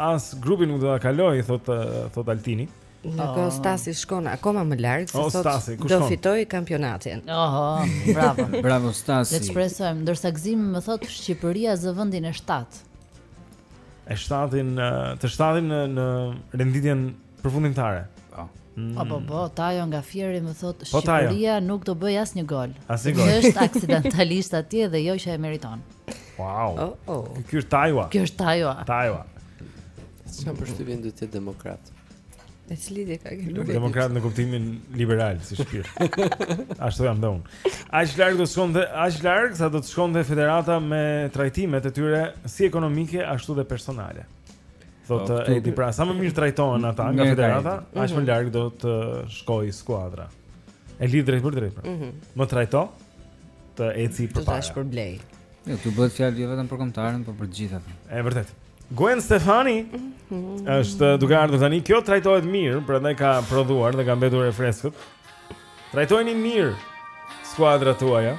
As grupin nuk do ta kalojë, thotë thotë Altini. Në oh. Stasi shkon akoma më larg se oh, thotë do fitojë kampionatin. Oho, bravo. bravo Stasi. Le të shpresojmë, ndërsa Gëzimi më thotë Shqipëria zë vendin e 7. E 7-in, të 7-in në në renditjen Përfundimtare. Po. Mm. Po po po, Tajo nga Fieri më thotë po, Shqipëria tajo. nuk do bëjë asnjë gol. Asnjë gol. Është aksidentalisht atje dhe jo që e meriton. Wow. Oh, oh. Ky është Tajo. Ky është Tajo. Tajo. Kam përshtypjen do të jetë demokrat. E cili dhe ka gjelur Demokrat në kuptimin liberal, si shpirt Ashtu jam dhe unë Aq larg do të shkojë dhe Aq larg sa do të shkojë dhe federata me trajtimet e tyre Si ekonomike, ashtu dhe personale Thotë po, e di, pra sa më mirë trajtohen ata nga federata, aq më mhm. larg do të shkojë skuadra. E lidh drejtpërdrejt. Pra. Mhm. Më trajto të eci përpara. Tash për blej. Jo, këtu bëhet fjalë jo vetëm për kombëtaren, por për të gjitha. Është vërtet. Gwen Stefani mhm. është duke ardhur tani. Kjo trajtohet mirë, prandaj ka prodhuar dhe ka mbetur e freskët. Trajtojeni mirë skuadrat tuaja.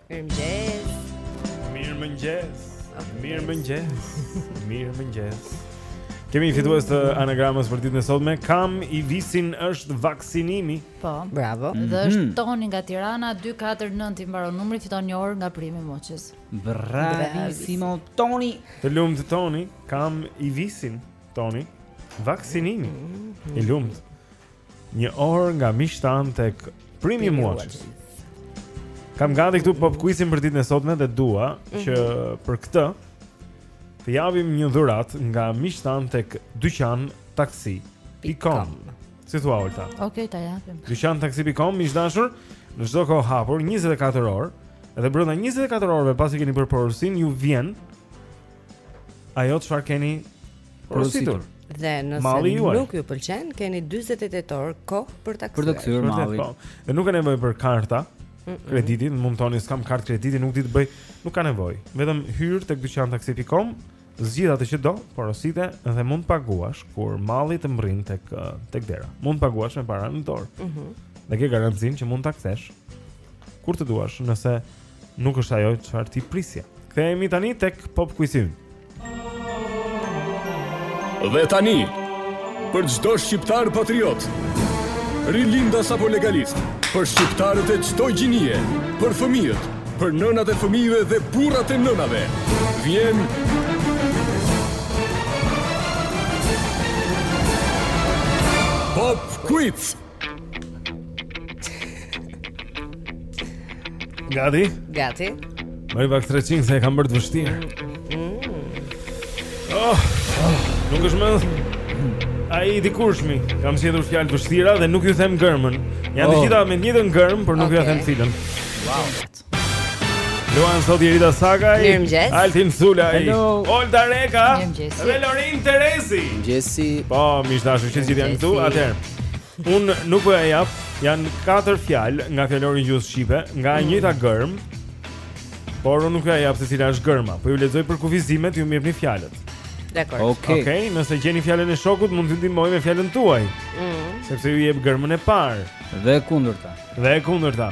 Mirë mëngjes Mirë mëngjes Mirë mëngjes Kemi një fitues të anagramës për ditën e sotme Kam i visin është vaksinimi Po, bravo mm -hmm. Dhe është Toni nga Tirana 249 i mbaron numri fiton një orë nga Premium Watches Bravissimo Toni Të lumtë Toni Kam i visin Toni Vaksinimi mm -hmm. I lumtë Një orë nga miqtë tanë tek Premium Watches. Kam gati këtu pop quizin për ditën e sotme dhe dua mm -hmm. që mhm. për këtë të japim një dhuratë nga miqtë tanë tek dyqan taksi pikë com. Si thua Olta? Okej, okay, ta japim. Dyqan taksi pikë com, miq të dashur, në çdo kohë hapur 24 orë. Dhe brenda 24 orëve pasi keni bërë porosinë, ju vjen ajo çfarë keni porositur. Dhe nëse malli nuk ju pëlqen, keni 48 orë kohë për ta kthyer. Për ta kthyer mallin. Po. Dhe nuk ka nevojë për karta krediti, mund të thoni s'kam kartë krediti, nuk di të bëj, nuk ka nevojë. Vetëm hyr tek dyqantaksi.com, zgjidh atë që do, porosite dhe mund të paguash kur malli të mbërrijë tek tek dera. Mund të paguash me para në dorë. Mhm. Mm dhe ke garancinë që mund ta kthesh kur të duash, nëse nuk është ajo çfarë ti prisje. Kthehemi tani tek Pop Quiz-i ynë. Dhe tani, për çdo shqiptar patriot, rilindas apo legalist, për shqiptarët e çdo gjinie, për fëmijët, për nënat e fëmijëve dhe burrat e nënave, vjen Pop Quiz. Gati? Gati. Bëni pak stretching se e kam bërë të vështirë. Mm. Oh, oh, nuk është më. ai i dikurshmi. Kam zgjedhur fjalë të vështira dhe nuk ju them gërmën. Janë oh. të gjitha me të njëjtën gërmë, por nuk okay. jua them cilën. Wow. Luajnë sot Jerida Sakaj Mirëmëngjes Altin Sulaj Hello Olta Reka Mirëmëngjesi Dhe Lorin Terezi Mirëmëngjesi Po, miq të dashur, të gjithë janë këtu Atëherë Unë nuk po e jap Janë katër fjalë nga fjalori i gjuhës shqipe Nga mm. e njëjta gërmë Por unë nuk po e jap se cila është gërma Po ju lexoj përkufizimet ju më jepni fjalët Dakord Okej okay. okay, nëse gjeni fjalën e shokut Mund t'ju ndihmojë me fjalën tuaj mm. Sepse ju jep gërmën e parë Dhe e kundërta Dhe e kundërta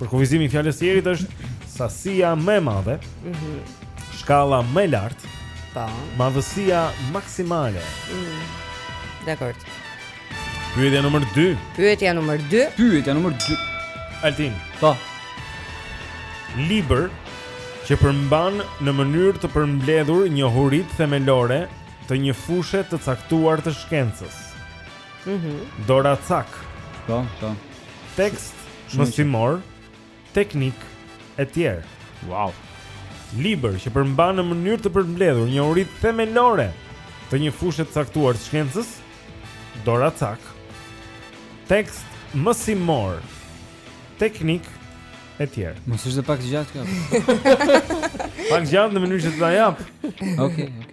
Përkufizimi i fjalës së Jerit është sasia më e madhe. Mhm. Mm shkalla më e lartë. Po. Madhësia maksimale. Mm. Dakor. Pyetja numër 2. Pyetja numër 2. Pyetja numër 2. Altin. Po. Libër që përmban në mënyrë të përmbledhur njohuritë themelore të një fushe të caktuar të shkencës. Mhm. Mm Doracak. Po, po. Tekst mësimor, teknik e tjerë. Wow. Libër që përmban në mënyrë të përmbledhur njohuritë themelore të një fushe të caktuar të shkencës, doracak. Tekst mësimor, teknik e tjerë. Mos është pak e gjatë kjo. Pak gjatë në mënyrë që ta jap. Okej, okay, okej. Okay.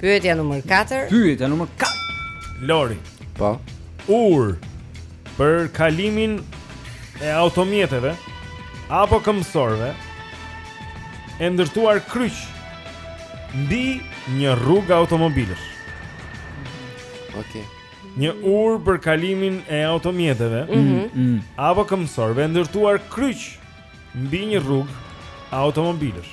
Pyetja numër 4. Pyetja numër 4. Lori. Po. Urë për kalimin e automjeteve apo këmbësorëve e ndërtuar kryq mbi një rrugë automobilësh. Okej. Okay. Një urë për kalimin e automjeteve mm -hmm. mm -hmm. apo këmbësorëve e ndërtuar kryq mbi një rrugë automobilësh.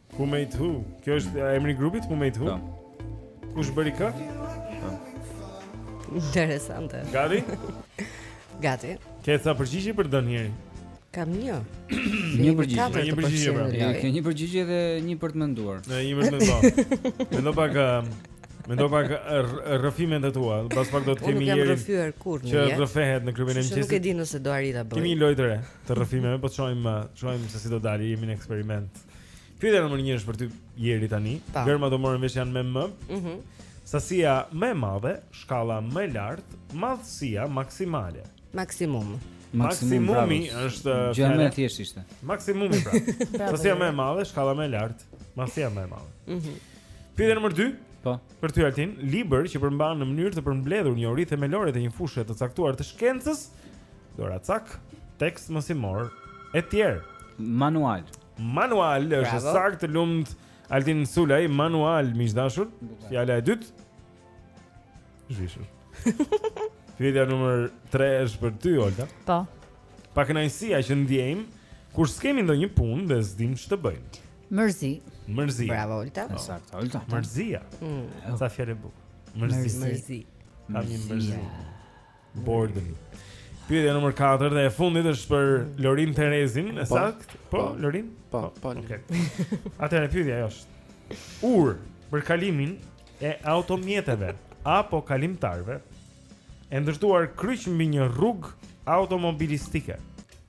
Who made who? Kjo është mm. emri i grupit Who made who? Po. Kush bëri kë? Po. Interesante. Gati? Gati. Ke sa përgjigje për Danieli? Kam një. Një përgjigje. Një përgjigje pra. Ja, ke një përgjigje dhe një për të menduar. Dhe një për të menduar. Mendo pak um, Mendo pak rrëfimet e tua, pas pak do të kemi një rrëfyer kurrë. Që rrëfehet në klubin e mëngjesit. Nuk e di nëse do arrij ta bëj. Kemi një lojë të re të rrëfimeve, po shohim, shohim se si do dalë, jemi në eksperiment. Pyetja numër një është për ty Jeri tani Gërmat u morën vesh janë me M mhm. Sasia më e madhe Shkalla më e lartë Madhësia maksimale Maksimum Maksimumi është Gjë më e thjeshtë ishte Maksimumi pra Sasia më e madhe Shkalla më e lartë Madhësia më e madhe mhm. Pyetja numër dy Po. Për ty Altin, libër që përmban në mënyrë të përmbledhur njohuri themelore të një fushe të caktuar të shkencës, Doracak, tekst mësimor, etj. Manual. Manual është saktë të lumtë Altin Sulaj, manual miq të dashur. Fjala e dytë. Zhvishur. Fjala numër 3 është për ty, Olta. Po. Pakënaqësia që ndjejmë kur s'kemi ndonjë punë dhe s'dimë ç'të bëjmë. Mërzi. Mërzi. Bravo Olta. Po. Saktë, Olta. Mërzia. Mm. Sa fjalë e bukur. Mërzi. Mërzi. Mërzi. Mërzi. Boredom. Pyetja numër 4 dhe e fundit është për Lorin Terezin, e po. saktë? Po, po, Lorin? Po, po. Okej. Atëherë pyetja është: Urë për kalimin e automjeteve apo kalimtarëve e ndërtuar kryq mbi një rrugë automobilistike.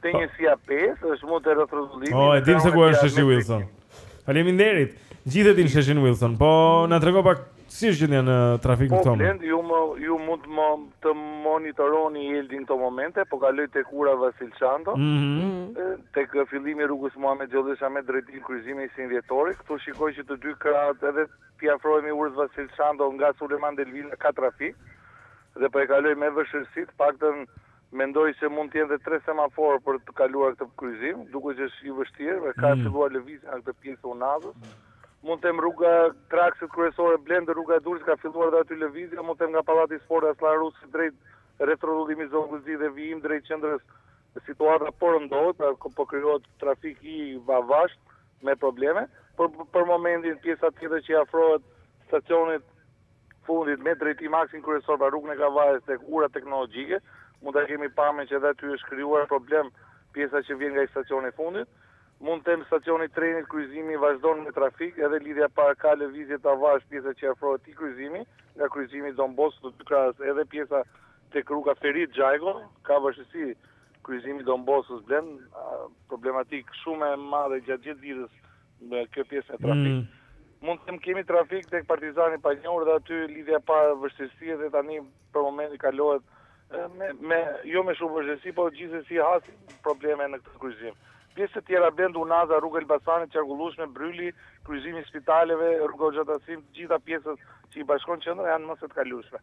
Te njësia 5 është mund të rrethrrotullimi. Po, e dim se ku është Sheshi Wilson. Faleminderit. Gjithë e dinë Sheshin Wilson. Po na trego pak si është gjendja në trafik në këto. Po, ju më ju mund të më të monitoroni Eldin këto momente, po kaloj tek ura Vasil Shanto. Mm -hmm. Tek fillimi i rrugës Muhamet Gjollesha me drejtim kryqëzimi i 21 Dhjetorit, këtu shikoj që të dy krahët edhe t'i afrohemi urës Vasil Shanto nga Sulejman Delvina ka trafik dhe po e kaloj me vështirësi të paktën Mendoj se mund të jenë dhe tre semaforë për të kaluar këtë kryqëzim, duket që është i vështirë, pra ka filluar lëvizja në këtë pjesë të Unazës. Mund të them rrugët, akset kryesore Blend, rruga e Durrësit ka filluar dhe aty lëvizja, mund të them nga Pallati i Sportit Asllan Rusi drejt rrethrrotullimit Zogu i Zi dhe vijim drejt qendrës situata po rëndohet, pra po krijohet trafik i avashtë me probleme, por për momentin pjesa tjetër që i afrohet stacionit fundit me drejtim aksin kryesor pra rrugën e Kavajës tek ura teknologjike, mund ta kemi pamjen që edhe aty është krijuar problem pjesa që vjen nga ai stacioni i fundit. Mund të them stacioni i trenit kryqëzimi vazhdon me trafik, edhe lidhja e parë ka lëvizje të avashtë pjesa që i afrohet këtij kryqëzimi, nga kryqëzimi Don Bosko të dy krahët edhe pjesa tek rruga Ferit Xhajko ka vështirësi kryqëzimi Don Bosko Blend problematikë shumë e madhe gjatë gjithë ditës në kjo pjesë me trafik. Mm. Mund të them kemi trafik tek Partizani i Panjohur dhe aty lidhja e parë vështirësi dhe tani për momentin kalohet me me jo me shumë vështirësi, por gjithsesi hasim probleme në këtë kryqëzim. Pjesë të tjera Blend Unaza, rruga e Elbasanit, e qarkullueshme Brryli, kryqëzimi i spitaleve, rruga Hoxha Tasim, të gjitha pjesët që i bashkon qendra janë më se të kalueshme.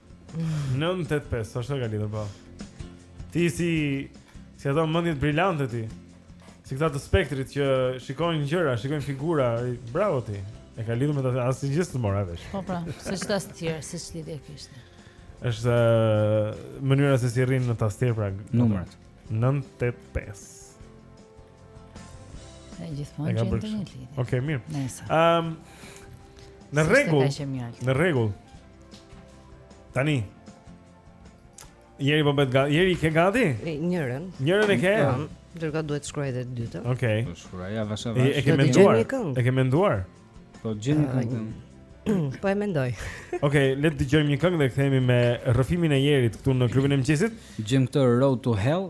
985, sa është ka lidhur po. Ti si si ato mendjet brilante ti. Si këta të spektrit që shikojnë gjëra, shikojnë figura, bravo ti. E ka lidhur me ta asnjë gjë s'të mora vesh. Po pra, se çta të tjerë, se ç'lidhje kishte. Është mënyra se si rrin në tastierë pra numrat. 985. Ai gjithmonë gjen të një lidhje. Okej, mirë. Ehm Në rregull. Në rregull. Tani Jeri po bëhet gati. Jeri i ke gati? Njërën. Njërën e ke? Po. Dërgo duhet të shkruaj edhe të dytën. Okej. Okay. Po shkruaj ja avash avash. E ke menduar? E ke menduar? Po gjeni këngën. Po e mendoj. Okej, okay, le të dëgjojmë një këngë dhe kthehemi me rrëfimin e Jerit këtu në klubin e mëngjesit. Gjem këtë Road to Hell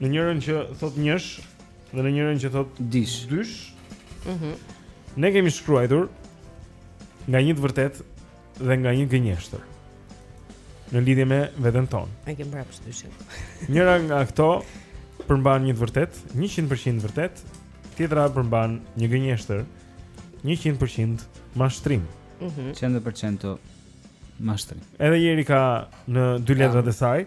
Në njërën që thotë njësh dhe në njërën që thotë dysh. Dysh. Mhm. Mm ne kemi shkruajtur nga një të vërtetë dhe nga një gënjeshtër. Në lidhje me veten tonë. Ne kemi prapë dyshin. Njëra nga këto përmban një të vërtetë, 100% e vërtetë, tjetra përmban një gënjeshtër, 100% mashtrim. Mhm. Mm 100% mashtrim. Edhe Jeri ka në dy letrat e saj.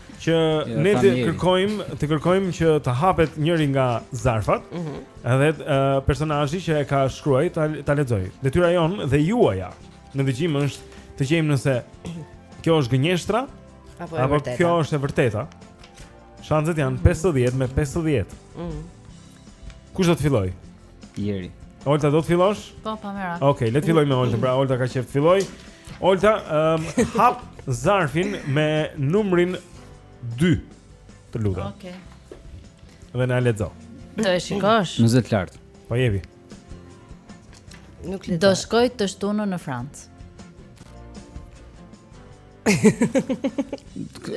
që jo, ne të kërkojmë, të kërkojmë që të hapet njëri nga zarfat. Ëh. Mhm. Edhe uh, personazhi që e ka shkruar ta, ta lexojë. Detyra jonë dhe juaja në dëgjim është të gjejmë nëse kjo është gënjeshtra apo, apo kjo është e vërteta. Shanset janë 50 me 50. Ëh. Mhm. Kush do të fillojë? Jeri. Olta do të fillosh? Po, pa merak. Okej, okay, le të fillojmë me Oltën. Pra Olta ka qejf të fillojë. Olta, um, hap zarfin me numrin 2. Të lutem. Okej. Okay. Dhe na lexo. Do e shikosh? Në zë të lartë. Po jepi. Nuk le. Do shkoj të shtunën në Francë.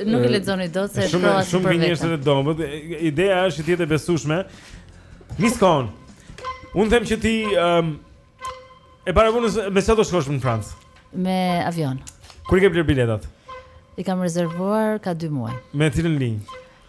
Nuk e lexoni dot se shumë shumë shkrim të dobët. Ideja është që të jetë e besueshme. Më shikon. Unë them që ti um, e para punës me se do shkosh në Francë? Me avion. Kur i ke blerë biletat? I kam rezervuar ka 2 muaj. Me cilën linjë?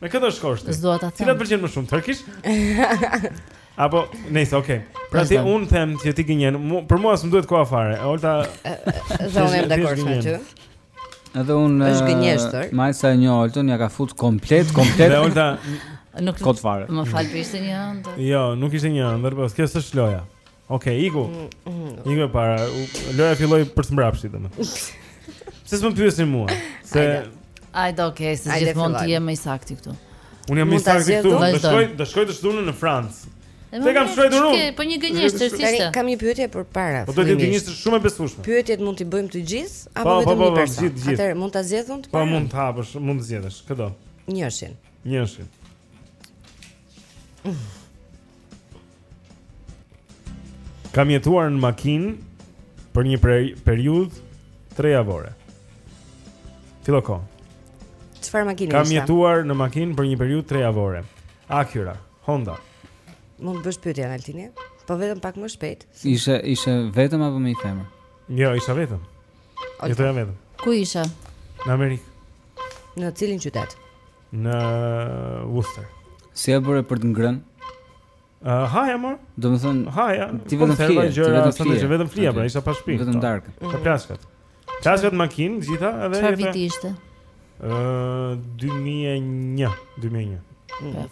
Me kë do shkosh ti. S'dua ta them. Cila të pëlqen më shumë Turkish? Apo, nice, okay. Pra ti un them që ti gënjen. Për mua s'm duhet koha fare. Olta. Dhe unë jam dakord me ty. Edhe un është gënjeshtër. Eh, Me sa e njoh Oltën ia ka fut komplet, komplet. Dhe Olta nuk kot fare. Më fal, ishte një ëndër. Jo, nuk ishte një ëndër, po kjo s'është loja. Okej, okay, iku. Iku e para. Loja filloi për së mbrapshti domethënë. Pse s'më pyesni mua? Se Ai do ke, se gjithmonë ti je më i saktë këtu. Unë jam më i saktë këtu. Do shkoj, do shkoj të shtunën në Francë. Se kam shkruar unë. Po një gënjeshtër si ishte? Kam një pyetje përpara. Po do të gënjeshtër shumë e besueshme. Pyetjet mund t'i bëjmë të gjithë apo po, vetëm po, po, një person? Atëherë mund ta zgjedh unë? Po mund të hapësh, mund të zgjedhësh. Këdo. Njëshin. Njëshin. Kam jetuar në makinë për një periudhë tre javore. Fillo Ko. Çfarë makinë Kam jetuar në makinë për një periudhë tre javore. Acura, Honda. Mund të bësh pyetje Altini? Po vetëm pak më shpejt. Ishe ishe vetëm apo me një femër? Jo, isha vetëm. Jo, vetëm. Ku ishe? Në Amerikë. Në cilin qytet? në Worcester. Si e bëre për të ngrënë? Uh, haja më. Do të thotë, haja. Ti vetëm flije, ti vetëm flije, ti vetëm flije, pra isha pa shtëpi. Vetëm po. darkë. Ka plaçkat. Plaçkat në makinë gjitha edhe. Çfarë viti ishte? Ëh, 2001, 2001.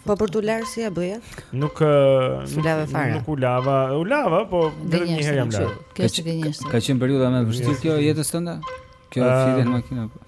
Po për t'u larë si ia bëje? Nuk nuk u lave fare. Nuk u lava, u lava, po vetëm një herë jam larë. Kjo është gënjeshtër. Ka qenë periudha më e vështirë kjo e jetës tënde? Kjo fjetje në makinë. Po.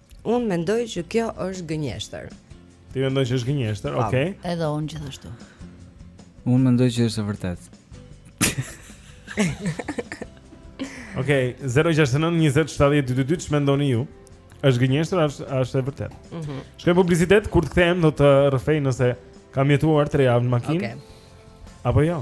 Unë mendoj që kjo është gënjeshtër. Ti mendon që është gënjeshtër? Okej. Okay. Edhe unë gjithashtu. Unë mendoj që është e vërtetë. Okej, okay, 069 20 70 222 ç'mendoni ju? Është gënjeshtër apo është është e vërtetë? Mhm. Mm Shkoj publicitet kur të kthehem do të rrëfej nëse kam jetuar 3 javë në makinë. Okej. Okay. Apo jo?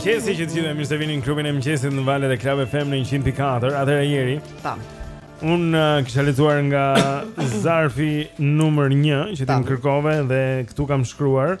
mëngjesi që të gjithëve, mirë se vini në klubin e mëngjesit në valët e Club FM në 104. Atëherë Jeri. Tam. Un uh, kisha lexuar nga zarfi numër 1 që ti më kërkove dhe këtu kam shkruar.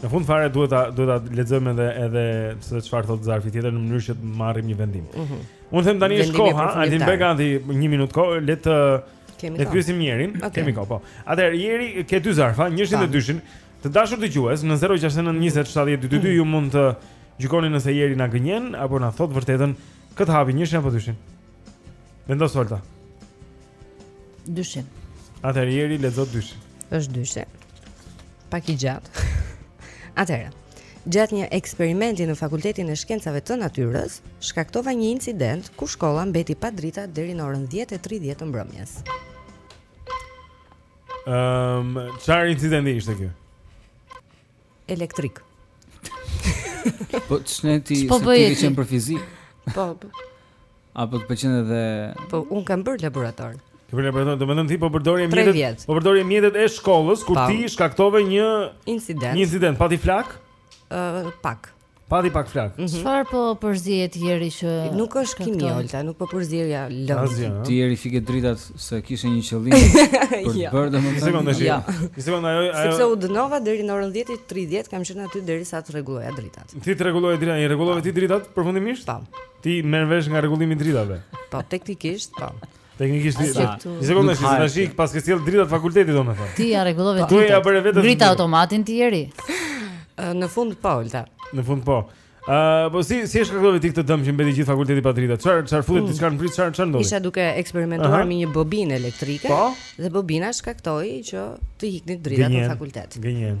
Në fund fare duhet ta duhet ta lexojmë edhe edhe se çfarë thotë zarfi tjetër në mënyrë që të marrim një vendim. Mm -hmm. Unë them tani është koha, Altin Bega ti 1 minutë kohë, le të le të pyesim Jerin, okay. kemi kohë po. Atëherë Jeri ke dy zarfa, njëshin dhe dyshin. Të dashur dëgjues, në 069 20 70 222 mm. ju mund të gjykoni nëse Jeri na gënjen apo na thotë të vërtetën kë të hapim njëshin apo dyshin. Vendos Olta. Dyshin. Atëherë Jeri lexo dyshin. Është dyshi. Pak i gjatë. Atëherë, gjatë një eksperimenti në Fakultetin e Shkencave të Natyrës, shkaktova një incident ku shkolla mbeti pa drita deri në orën 10:30 të mbrëmjes. Ehm, um, çfarë incidenti ishte ky? Elektrik. Po ç'ne ti se ti ke qenë për fizikë? Po. Apo të pëlqen edhe Po un kam bër laborator. Ti po laborator, domethënë ti po përdorje mjetet. Po përdorje mjetet e shkollës kur ti shkaktove një incident. Një incident, pati flakë? Ë, uh, pak. Pati pak flakë. Mhm. Çfarë po përzieje Jeri që nuk është kimi Olta, nuk po përzieja lëndë. Ti Jeri fike dritat se kishe një qëllim për të bërë domethënë. Sekondë shi. Një sekondë ajo ajo. Sepse u dënova deri në orën 10:30, kam qenë aty derisa të rregulloja dritat. Ti të rregulloje dritat, i rregullove ti dritat përfundimisht? Po. Ti merr vesh nga rregullimi i dritave. Po, teknikisht po. Teknikisht ti. Një sekondë, si na shik paske sjellë dritat e fakultetit domethënë. Ti ja rregullove ti. Ti ja bëre vetë. Ngrite automatin ti Jeri. Në fund po, Olta. Në fund po. Ë, po si si e shkaktove ti këtë dëm që mbeti gjithë fakulteti pa drita? Çfar çfar fute mm. diçka në dritë, çfar ça ndodhi? Isha duke eksperimentuar me një bobinë elektrike po? dhe bobina shkaktoi që të iknin dritat në fakultet. Gënjen.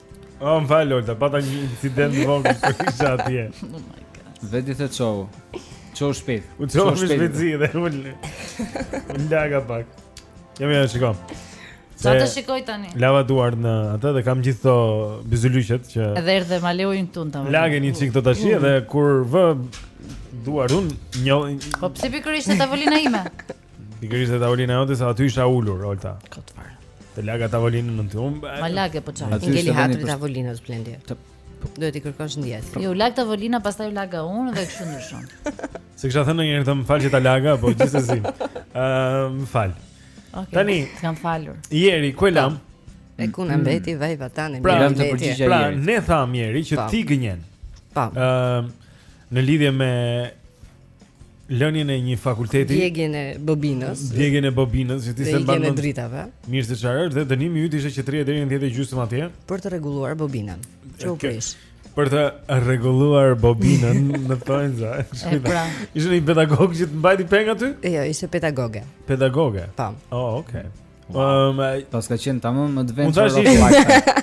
Oh, më fal, Lorda, pata një incident të vogël kështu atje. Oh my god. Vedi the çohu. Çohu shpejt. U çohu shpejt. Çohu shpejt dhe u. U laga pak. Jemi e shiko. Ça të shikoj tani? Lava duart në atë dhe kam gjithë këta byzylykët që... Edhe erdhe ma leu në tënden. Lage një çikë tashi dhe kur vë duart unë një... Po pse pikërisht te imja? Pikërisht te tavolina jote sa aty isha ulur, Olta. Kot fare. Të laga tavolinën në ty. Ma lagë po çan. Ti ngeli hatri për... tavolinës Blendi. Të... Duhet t'i kërkosh ndjes. Jo, u lag tavolina, pastaj laga unë dhe kështu ndryshon. S'e kisha thënë ndonjëherë të më falë që ta laga, po gjithsesi. Ëm, uh, fal. Okay. Tani, të kam falur. Jeri, ku e lamë? E ku na mbeti mm. vaj vatani e pra, mirë. Pra, të pra, ne thamë Jeri që ti gënjen. Ëm, uh, në lidhje me lënien e një fakulteti, djegien e bobinës, djegien e bobinës, që ti s'e mban mend dritave. Mirë se çfarë është dhe dënimi yt ishte që 30 deri në 10 gjysmë atje për të rregulluar bobinën. Ç'u prish. Për të rregulluar bobinën në thonjëza. Pra. Ishte një pedagog që të mbajti peng aty? Jo, ishte pedagoge. Pedagoge. Po. Oh, okay. Ëm, wow. paska qenë tamam në vend.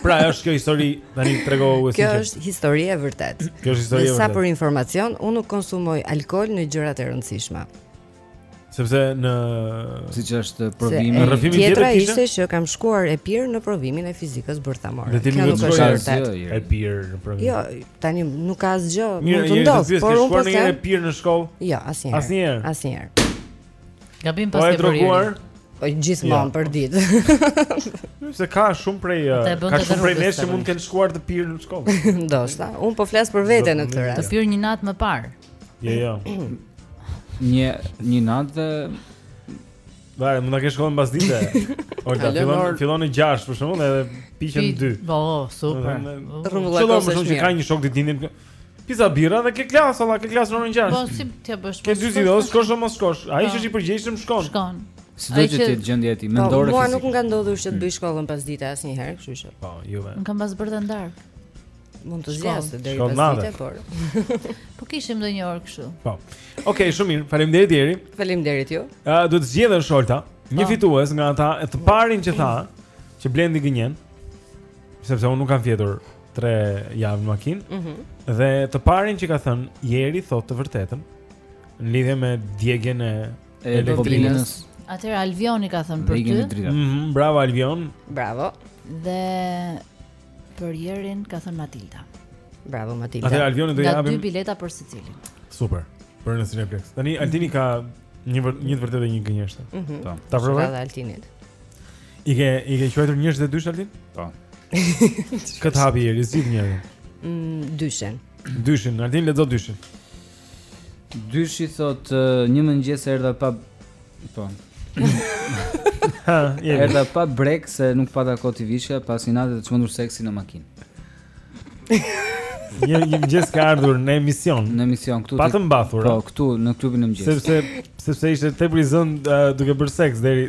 Pra, është kjo histori tani tregohu Westin. Kjo është histori e vërtetë. Kjo është histori e vërtetë. Sa për informacion, unë nuk konsumoj alkool në gjërat e rëndësishme. Sepse në siç është provimi në rrëfimin tjetër, tjetra ishte që kam shkuar e pirë në provimin e fizikës bërthamore. Kjo nuk është e vërtetë. E pirë në provim. Jo, tani nuk ka asgjë, mund të ndodhë, por unë po them. Mirë, e pirë në shkollë? Jo, asnjëherë. Asnjëherë. Asnjëherë. Gabim po paske bërë. Po gjithmonë për ditë. Se ka shumë prej ka shumë prej nesh që mund të kenë shkuar të pirë në shkollë. Ndoshta, unë po flas për veten në këtë rast. Të pirë një natë më parë. Jo, jo. Një një natë dhe Varet, mund ta kesh kohën pasdite. Olta, fillon fillon në 6 për shkakun edhe piqen 2. Po, super. Rrumbullakos. Shumë shumë që ka një shok ditëlindjen. Pi ca birra dhe ke klasë, Allah, ke klasë në 6. Po, si t'ia bësh? Ke po, dy zgjidhje, ose shkosh ose mos shkosh. Ai që është i përgjegjshëm, shkon. Shkon. Sido që të jetë gjendja e tij, po, mendore fizike. Mua nuk më ka ndodhur që të bëj shkollën pasdite asnjëherë, kështu që. Po, juve. Nuk kam pas bërë të ndarë. Mund të zgjasë deri pasdite, por... po kishim ndonjë orë kështu. Po. Okej, shumë mirë, faleminderit Jeri. Faleminderit ju. Duhet të zgjedhësh Olta, një po. fitues nga ata, ë të parin që tha, që Blendi gënjen, sepse unë nuk kam fjetur tre javë në makinë. Mm -hmm. Dhe të parin që ka thënë, Jeri thotë të vërtetën në lidhje me djegjen e elektrinës. Atëherë Alvioni ka thënë për ty. Mm -hmm, bravo Alvion. Bravo. Dhe për Jerin ka thënë Matilda. Bravo Matilda. Atëherë Alvioni do t'i japim dy bileta për secilin. Super. Për në Cineplex. Tani Altini ka një një të vërtetë dhe një gënjeshtër. Mm -hmm. Ta provoj. Ka Altinit. I ke i ke quajtur njësh dhe dysh Altin? Po. Kët hapi, Jeri, zgjidh njërin. Mm, dyshin. Dyshin, Altin lexo dyshin. Dyshi thot një mëngjes erdha pa po. Erdha pa brek se nuk pata kohë të vishja pas një nate të çmendur seksi në makinë. Një një mëngjes ka ardhur në emision. Në emision këtu. Pa të mbathura. Po, këtu në klubin e mëngjesit. Sepse sepse ishte tepër i zënë duke bërë seks deri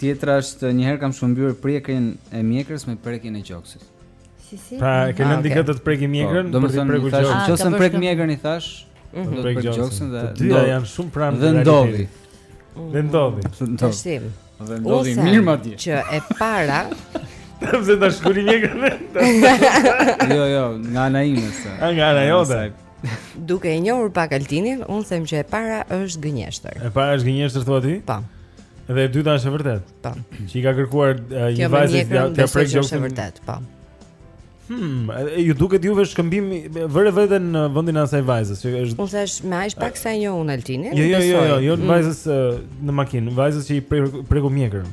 Tjetra është një herë kam shkëmbyer prekjen e mjekrës me prekjen e gjoksit. Si si? Pra, e ke ah, lënë dikë të të prekë po, mjekrën, do të thonë preku gjoksin. Ah, nëse prek mjekrën i thash, mhm. do të prek gjoksin dhe dy, janë shumë pranë dhe ndodhi. Mhm. Dhe ndodhi. Ta shohim. Dhe ndodhi mirë madje. Që e para Pse ta shkuri mjekrën? Jo, jo, nga ana ime sa. Nga ana jote. Duke e njohur pak Altinin, un them që e para është gënjeshtër. E para është gënjeshtër thua ti? Po. Dhe e dyta është e vërtetë. Po. Që i ka kërkuar një vajze t'ia prek gjoksin. Është vërtet, po. Hmm, ju duket juve shkëmbim vëre veten në vendin e asaj vajzës, që është Unë thash me aq pak sa e njoh unë Altinin. Jo, jo, jo, jo, jo, vajzës në makinë, vajzës që i preku mjekrën.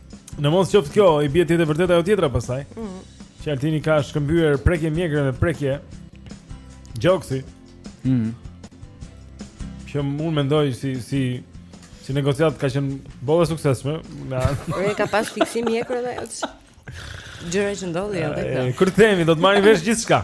Në mos qoftë kjo, i bie të jetë e vërtetë ajo tjetra pastaj mm -hmm. Që Altini ka shkëmbyer prekje mjekre me prekje gjoksi mm -hmm. Që unë mendoj si, si, si negociatë ka qenë boll e suksesshme Ajo ka pas fiksim mjekre dhe Gjëra që ndodhin edhe këto. Kur themi do të marrim vesh gjithçka.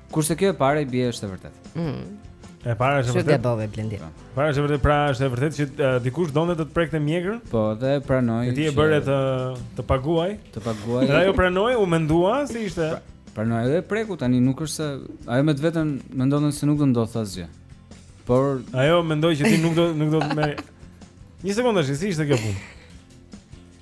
Kurse kjo e para i bie është e vërtet. Mhm. E para është e vërtet. Çfarë gabove Blendi? Po. E para është e vërtet, pra është e vërtet që uh, dikush donte të të prekte mjekrën? Po, dhe pranoi. Dhe ti e bëre të të paguaj? Të paguaj. Dhe ajo pranoi, u mendua, si ishte. Pra, pranoi edhe preku tani, nuk është se ajo me të vërtetë mendonte se nuk do ndodh asgjë. Por ajo mendoi që ti nuk do nuk do ta merrje. Një sekondë, si ishte kjo punë?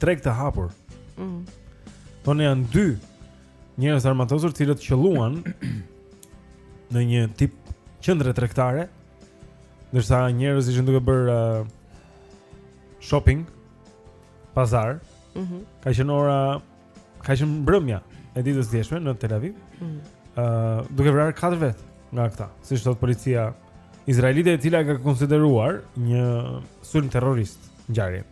treg të hapur. Mhm. Thonë janë dy njerëz të armatosur të cilët qëlluan në një tip qendre tregtare, ndërsa njerëzit ishin duke bërë uh, shopping pazar. Mhm. Mm ka qenë ora ka qenë mbrëmja e ditës së djeshme në Tel Aviv. Mhm. Mm uh, duke vrarë katër vet nga këta, siç thot policia izraelite e cila e ka konsideruar një sulm terrorist ngjarjen.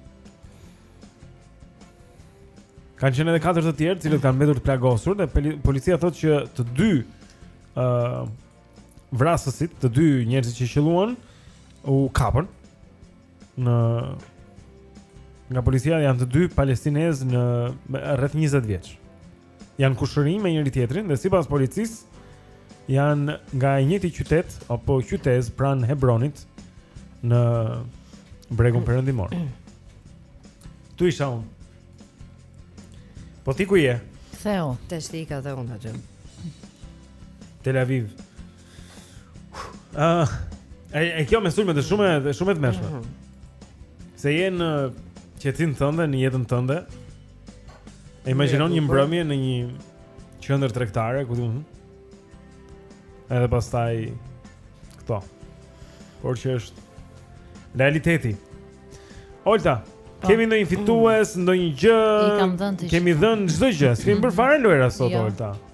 Kanë qenë edhe katër të tjerë, të cilët kanë mbetur të plagosur dhe policia thotë që të dy ë uh, vrasësit, të dy njerëzit që qëlluan u kapën. në nga policia janë të dy palestinezë rreth 20 vjeç. Janë kushërinj me njëri tjetrin dhe sipas policisë janë nga i njëjti qytet apo qytez pranë Hebronit në bregun perëndimor. Këtu isha unë. Po ti ku je? Theo, te shtika dhe unë aty. Tel Aviv. Ah, e, e kjo me sulmet është shumë shumë e tmerrshme. Mm -hmm. Se je në qetësinë tënde, në jetën tënde. E imagjinon një mbrëmje në një qendër tregtare, ku diun. Edhe pastaj këto. Por që është realiteti. Olta, Po. Kemi ndonjë fitues, ndonjë gjë? Kemi dhënë çdo gjë. Kemi bërë fare lojëra sot jo. Olta.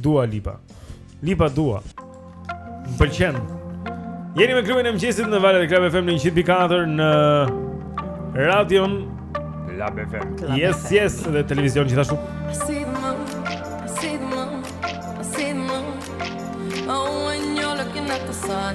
Dua Lipa. Lipa dua. Më pëlqen. Jeni me klubin e mëngjesit në valët e Club FM 100.4 në radion Club FM. Yes, yes, dhe televizion gjithashtu. Oh, when you're looking at the sun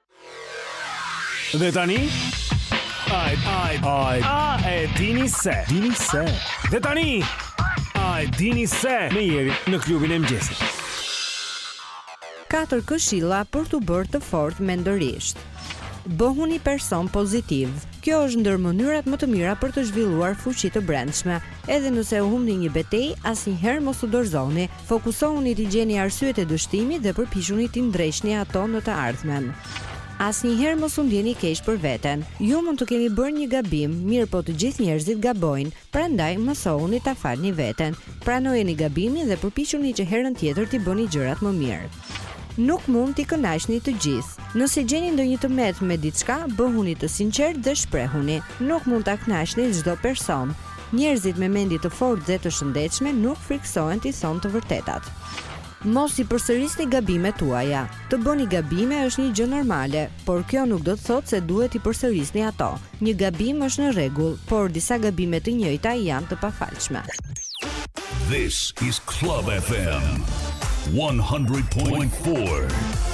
Dhe tani Ai ai ai a e dini se dini se Dhe tani A e dini se me Jerin në klubin e mëngjesit Katër këshilla për t'u bërë të fortë mendërisht Bëhuni person pozitiv. Kjo është ndër mënyrat më të mira për të zhvilluar fuqi të brendshme. Edhe nëse humbni një betejë, asnjëherë mos u dorëzoni. Fokusohuni t'i gjeni arsyet e dështimit dhe përpiquni t'i ndreqni ato në të ardhmen. Asnjëherë mos u ndjeni keq për veten. Ju mund të keni bërë një gabim, mirëpo të gjithë njerëzit gabojnë, prandaj mësohuni ta falni veten. Pranojeni gabimin dhe përpiquni që herën tjetër t'i bëni gjërat më mirë. Nuk mund t'i kënaqni të gjithë. Nëse gjeni ndonjë të metë me diçka, bëhuni të sinqertë dhe shprehuni. Nuk mund ta kënaqni çdo person. Njerëzit me mendje të fortë dhe të shëndetshme nuk frikësohen t'i thonë të vërtetat. Mos i përsërisni gabimet tuaja. Të bëni gabime është një gjë normale, por kjo nuk do të thotë se duhet t'i përsërisni ato. Një gabim është në rregull, por disa gabime të njëjta janë të pafalshme. This is Club FM 100.4.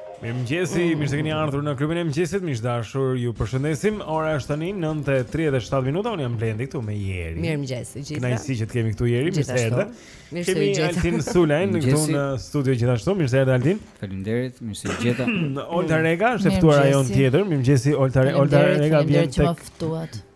Mirëmëngjesi, mirë se keni ardhur në klubin e mëngjesit, miq të dashur, ju përshëndesim, ora është tani 9.37 minuta, unë jam Blendi këtu me Jerin. Mirëmëngjesi, të gjithëve. Kënaqësi që të kemi këtu Jeri, mirë se erdhe. Mirë se ju gjeta. Kemi Altin Sulajn këtu në studio gjithashtu, mirë se erdhe Altin. Faleminderit, mirë se ju gjeta. Olta Rega, është e ftuara jonë tjetër, mirëmëngjesi, Olta Rega, Olta Rega, vjen tek...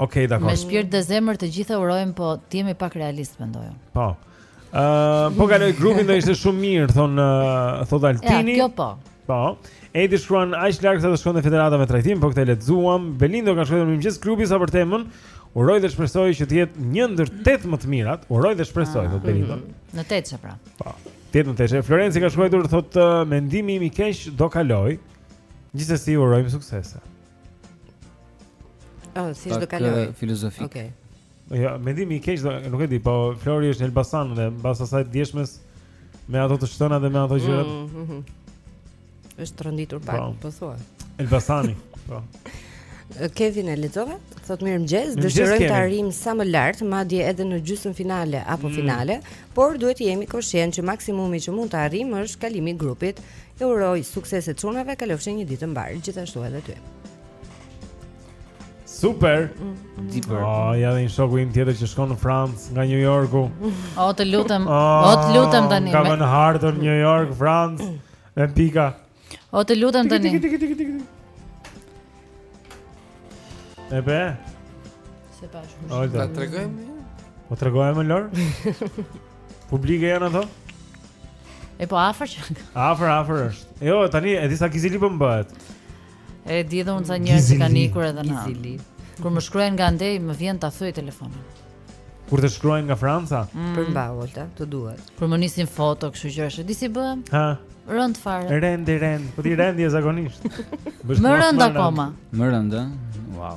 Okej, okay, dakor. Me shpirt dhe zemër të gjithë urojmë, po të jemi pak realist mendoj unë. Po. Ëh, uh, po kaloi grupin do ishte shumë mirë, thon uh, thot Altini. Ja, kjo po. Po. Edi shkruan aq larg sa të shkonte federata me trajtim, po këtë e lexuam. Belindo ka shkruar mëngjes klubi sa për temën. Uroj dhe shpresoj që të jetë një ndër tetë më të mirët. Uroj dhe shpresoj, ah, thot Belindo. Mhm. Në tetë pra. Po. Tetë në tetë. Florenci ka shkruar thot uh, mendimi im i keq do kaloj. Gjithsesi urojmë suksese. Oh, si është do kaloj? Filozofik. Okej. Okay. Ja, mendimi i keq do, nuk e di, po Flori është në Elbasan dhe mbas asaj të djeshmes me ato të shtëna dhe me ato gjëra. Ëh. Mm, mm, mm. Është tronditur pak, po, po thua. Elbasani. Po. Kevin e lexova, thot mirë mëngjes, dëshirojmë të arrijmë sa më lart, madje edhe në gjysmë finale apo mm. finale, por duhet të jemi koshient që maksimumi që mund të arrijmë është kalimi i grupit. Ju uroj suksese çunave, kalofshi një ditë të mbarë gjithashtu edhe ty. Super. Super. Oh, ja dhe një shoku im tjetër që shkon në Francë nga New Yorku. O të lutem, oh, o të lutem tani. Ka vënë hartën New York, Francë, me pika. O të lutem tani. E be? Se pa shumë. Ta tregojmë? Po ta tregojmë, Lor? Publike janë ato? E po afër që. Afër, afër është. Jo, tani e di sa xhelozi po bëhet. E di edhe unë sa njerëz që kanë ikur edhe unë xhelozi. Kur më shkruajnë nga ndej, më vjen ta thyej telefonin. Kur të shkruajnë nga Franca? Mm. Për mbavolta, të duhet. Kur më nisin foto, kështu gjërash, di si bëhem? Ha. Rënd fare. Rënd, rënd. Po ti rënd je zakonisht. më rënd akoma. Më rënd, wow.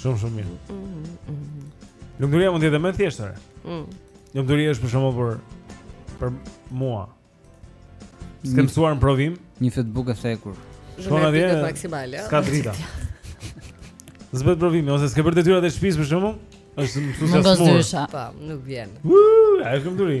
Shumë shumë mirë. Mm, mm, mm. Lumturia mund të jetë më e thjeshtë. Mm. Lumturia është për shembull për për mua. S'ke mësuar në provim. Një fetë bukë e thekur. Shumë e thekur maksimale. S'ka drita. S'bëhet provimi ose s'ke bërë detyrat e shtëpisë për shembull? Është mësues i smur. Nuk vjen. Uu, ai është lumturi.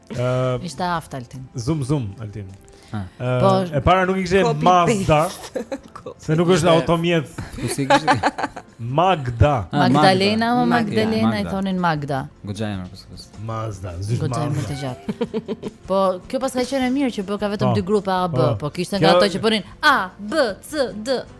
Ëh, ishte aftë Altin. Zum zum Altin. Ah. Po, e para nuk ishte Mazda. Se nuk është automjet. Po si kishte? Magda. Ah, Magdalena apo Magdalena i thonin Magda. Goxha emër paska pas. Mazda, zysh Mazda. Goxha të gjatë. Po, kjo paska qenë e mirë që bëka vetëm po, dy grupe A B, po, po kishte nga ato që bënin A B C D.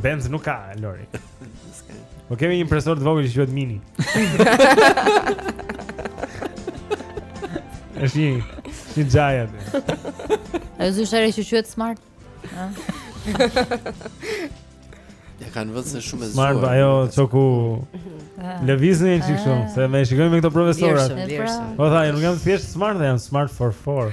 Benz nuk ka Lori. Po kemi një profesor të vogël që quhet Mini. Është një një xhaja. Ajo zyshe që quhet Smart. Ëh. Ja kanë vënë se shumë e zgjuar. Smart ajo çoku. Lëvizni një çik shumë, seç më shikojnë me këto profesorat. Po tha, nuk jam thjesht smart, jam smart for four.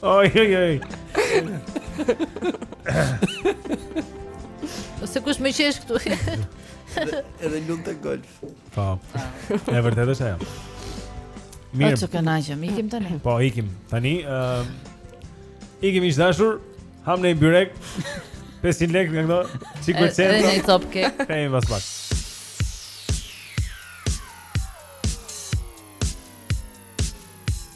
Oj, oj, oj. Ose kush më qesh këtu? Edhe lund të golf. Po. E vërtetë është ajo. Mirë. Po kënaqem, ikim tani. Po, ikim. Tani, ë uh, ikim i dashur, hamë një byrek. 500 lekë nga këto. Çikë çet. Edhe një top kek. Kemi pas pak.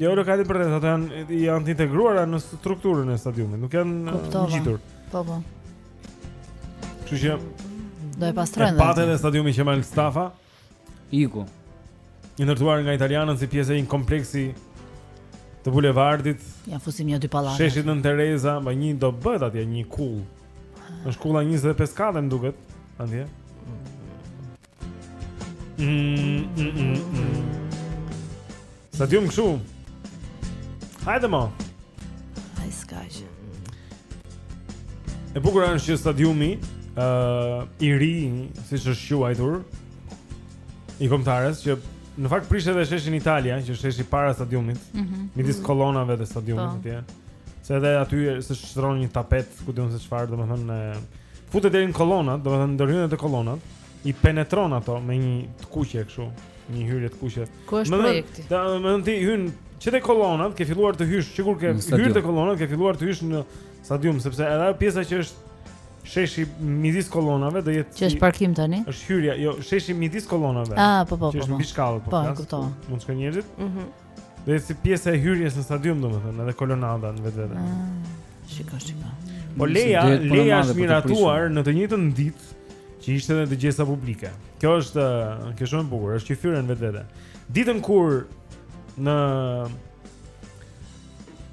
Jo, lokalet përreth, ato janë janë të integruara në strukturën e stadiumit, nuk janë ngjitur. Po po. Kështu që do e pastrojnë. Ne patëm stadiumin Qemal Stafa. Iku. I ndërtuar nga italianët si pjesë e një kompleksi të bulevardit. Ia fusim nja dy pallate. Sheshit Nënë Tereza, në një do bëhet atje një kullë. Është kulla 25 kate më duket, atje. Mm, mm, mm, mm. Stadium kështu Hajde ma Hajde s'ka që E bukur është që stadiumi uh, I ri Siç është quajtur I kombëtares që Në fakt prish edhe sheshin Italia Që sheshi para stadiumit mm -hmm. Midis mhm. kolonave dhe stadiumit po. atje. Se edhe aty seç shtron një tapet Ku di unë se çfarë Domethënë Futet deri në kolonat Domethënë ndërhyn te kolonat i penetron ato me një të kuqe kështu, një hyrje të kuqe. Ku është projekti? Domethënë ti hyn që te kolonat, ke filluar të hysh, që kur ke hyrë te kolonat, ke filluar të hysh në stadium sepse edhe ajo pjesa që është sheshi midis kolonave do jetë Që është parkim tani? Është hyrja, jo, sheshi midis kolonave. Ah, po po po. Që është po. mbi shkallë po. Po, e kuptova. Mund të shkojnë njerëzit? Mhm. Dhe si pjesa e hyrjes në stadium, domethënë, edhe kolonada në vetvete. Ah, shiko, shiko. Po leja, leja është miratuar në të njëjtën ditë që ishte edhe dëgjesa publike. Kjo është, kjo shumë e bukur, është shifër në vetvete. Ditën kur në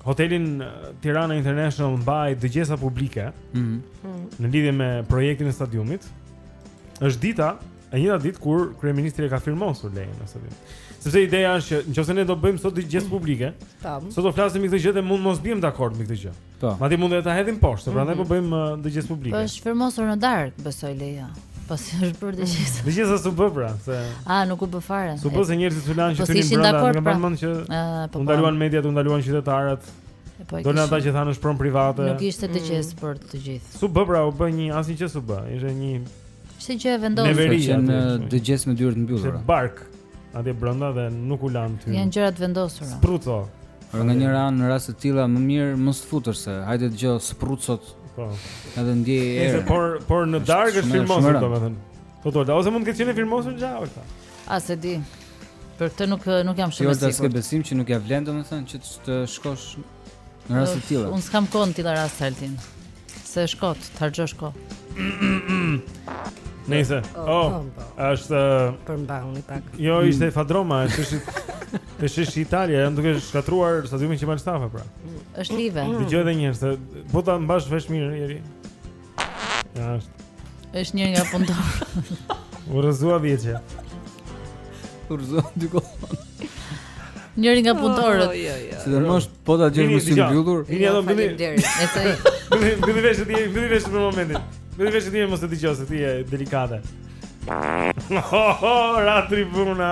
hotelin Tirana International mbahej dëgjesa publike, mm -hmm. në lidhje me projektin e stadiumit, është dita E njëjta ditë kur kryeministri e ka firmosur lejen e stadiumit. Sepse ideja është që nëse ne do bëjmë sot dëgjesë publike, tam. Sot do flasim me këtë gjë dhe mund mos biem dakord me këtë gjë. Po. Madje mund edhe ta hedhim poshtë, mm -hmm. prandaj po bëjmë uh, dëgjesë publike. Po është firmosur në darkë, besoj leja. Po si është bërë dëgjesa? Dëgjesa s'u bë pra, se A, nuk u bë fare. S'u bë se njerëzit që lanë që të ishin dakord, nuk pra. mund që ah, po, u po. ndaluan mediat, u ndaluan qytetarët. Po, do në ata që thanë është pronë private. Nuk ishte dëgjesë mm. për të gjithë. S'u bë pra, u bë një asnjë që s'u bë. Ishte një Se gjë e vendosur? Neveri janë dëgjes me dyer të mbyllura. Se bark atje brenda dhe nuk u lan ty. Janë gjëra të vendosura. Spruco. Por nga njëra anë në rast të tilla më mirë mos të futesh se hajde dëgjoj sprucot. Po. Edhe ndjej erë. Por por në darkë është firmosur domethënë. Po do, ose mund të ketë qenë firmosur gjë Olta. A se di. Për këtë nuk nuk jam shumë i sigurt. Jo, s'ke besim që nuk ja vlen domethënë që të shkosh Në raste të tilla. Unë s'kam kohë në të tilla raste Altin. Se është kot, të harxhosh kohë. Nëse. Oh, oh, përmbahuni pak. Jo, ishte mm. fadroma, është si Te Italia, janë duke shkatruar stadiumin Qemal Stafa pra. Është live. Dëgjoj edhe një herë se po ta mbash vesh mirë Jeri. Ja është. Është një nga punëtorët. U rrëzua vjeçja. U rrëzua dy kohë. Njëri nga punëtorët. Sidomos po ta dëgjojmë me sy mbyllur. Vini ato bëni. Bëni bëni vesh ti, bëni vesh për momentin. Bëni vesh ti mos të dëgjosë ti e delikate. Oh, oh, oh, ra tribuna.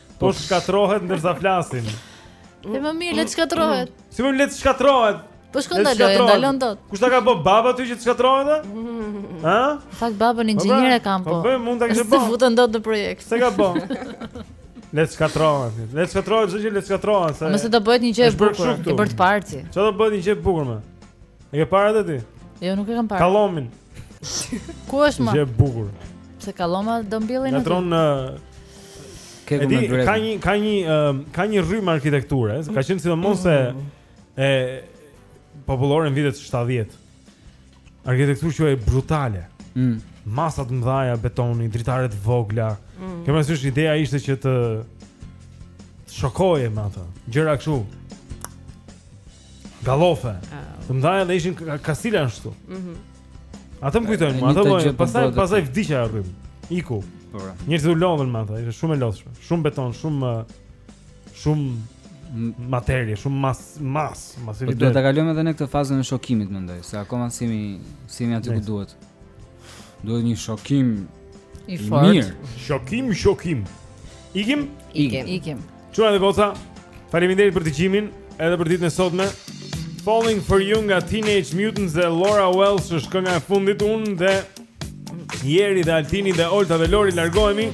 Po shkatrohet ndërsa flasim. Dhe më mirë le të shkatrohet. Mm. Si më le të shkatrohet? Po shko ndaloje, ndalon dot. Kush ta ka bë baba ty që të shkatrohet? Ha? Fakt babën po, inxhinier e pra, kam po. Po prap mund ta kishte bë. Të futën dot në projekt. S'e ka bë. Le të shkatrohet. Le të shkatrohet çdo gjë, le të shkatrohet. Nëse do bëhet një gjë e bukur, të bërtë parti. Çfarë do bëhet një gjë e bukur më? E ke parë atë ti? Jo, nuk e kam parë. Kallomin. Ku është më? gjë e bukur. Se kalloma do mbjellin aty. Natron në Ke ku më drejt. Ka një ka një ehm, ka një rrymë arkitekture, ka qenë sidomos se mm. e popullore në vitet 70. Arkitekturë quhej brutale. Mm. Masa të mëdhaja betoni, dritare të vogla. Mm. Ke parasysh ideja ishte që të shokoje me ato. Gjëra kështu. Gallofe. Të mëdhaja dhe ishin kastila ashtu. Mhm. Ato më kujtojnë, më atë lloj, pastaj pastaj vdiq ajo rrymë. Iku. Po. Njerëzit u lodhën me atë, ishte shumë e lodhshme. Shumë beton, shumë shumë materie, shumë mas mas, masivitet. Po, duhet ta kalojmë edhe në këtë fazën e shokimit mendoj, se akoma s'jemi s'jemi aty ku duhet. Duhet një shokim i fortë. Shokim, shokim. Ikim? Ikim. Ikim. Çuna dhe goca, faleminderit për dëgjimin edhe për ditën e sotme. Falling for You nga Teenage Mutants dhe Laura Welsh është kënga e fundit unë dhe Jeri dhe Altini dhe Olta dhe Lori largohemi.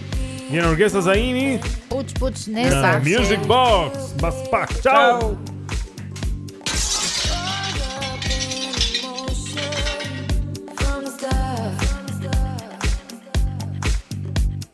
Një orkestra Zaimi. Puç puç nesër. Music Box, bas pak. Ciao.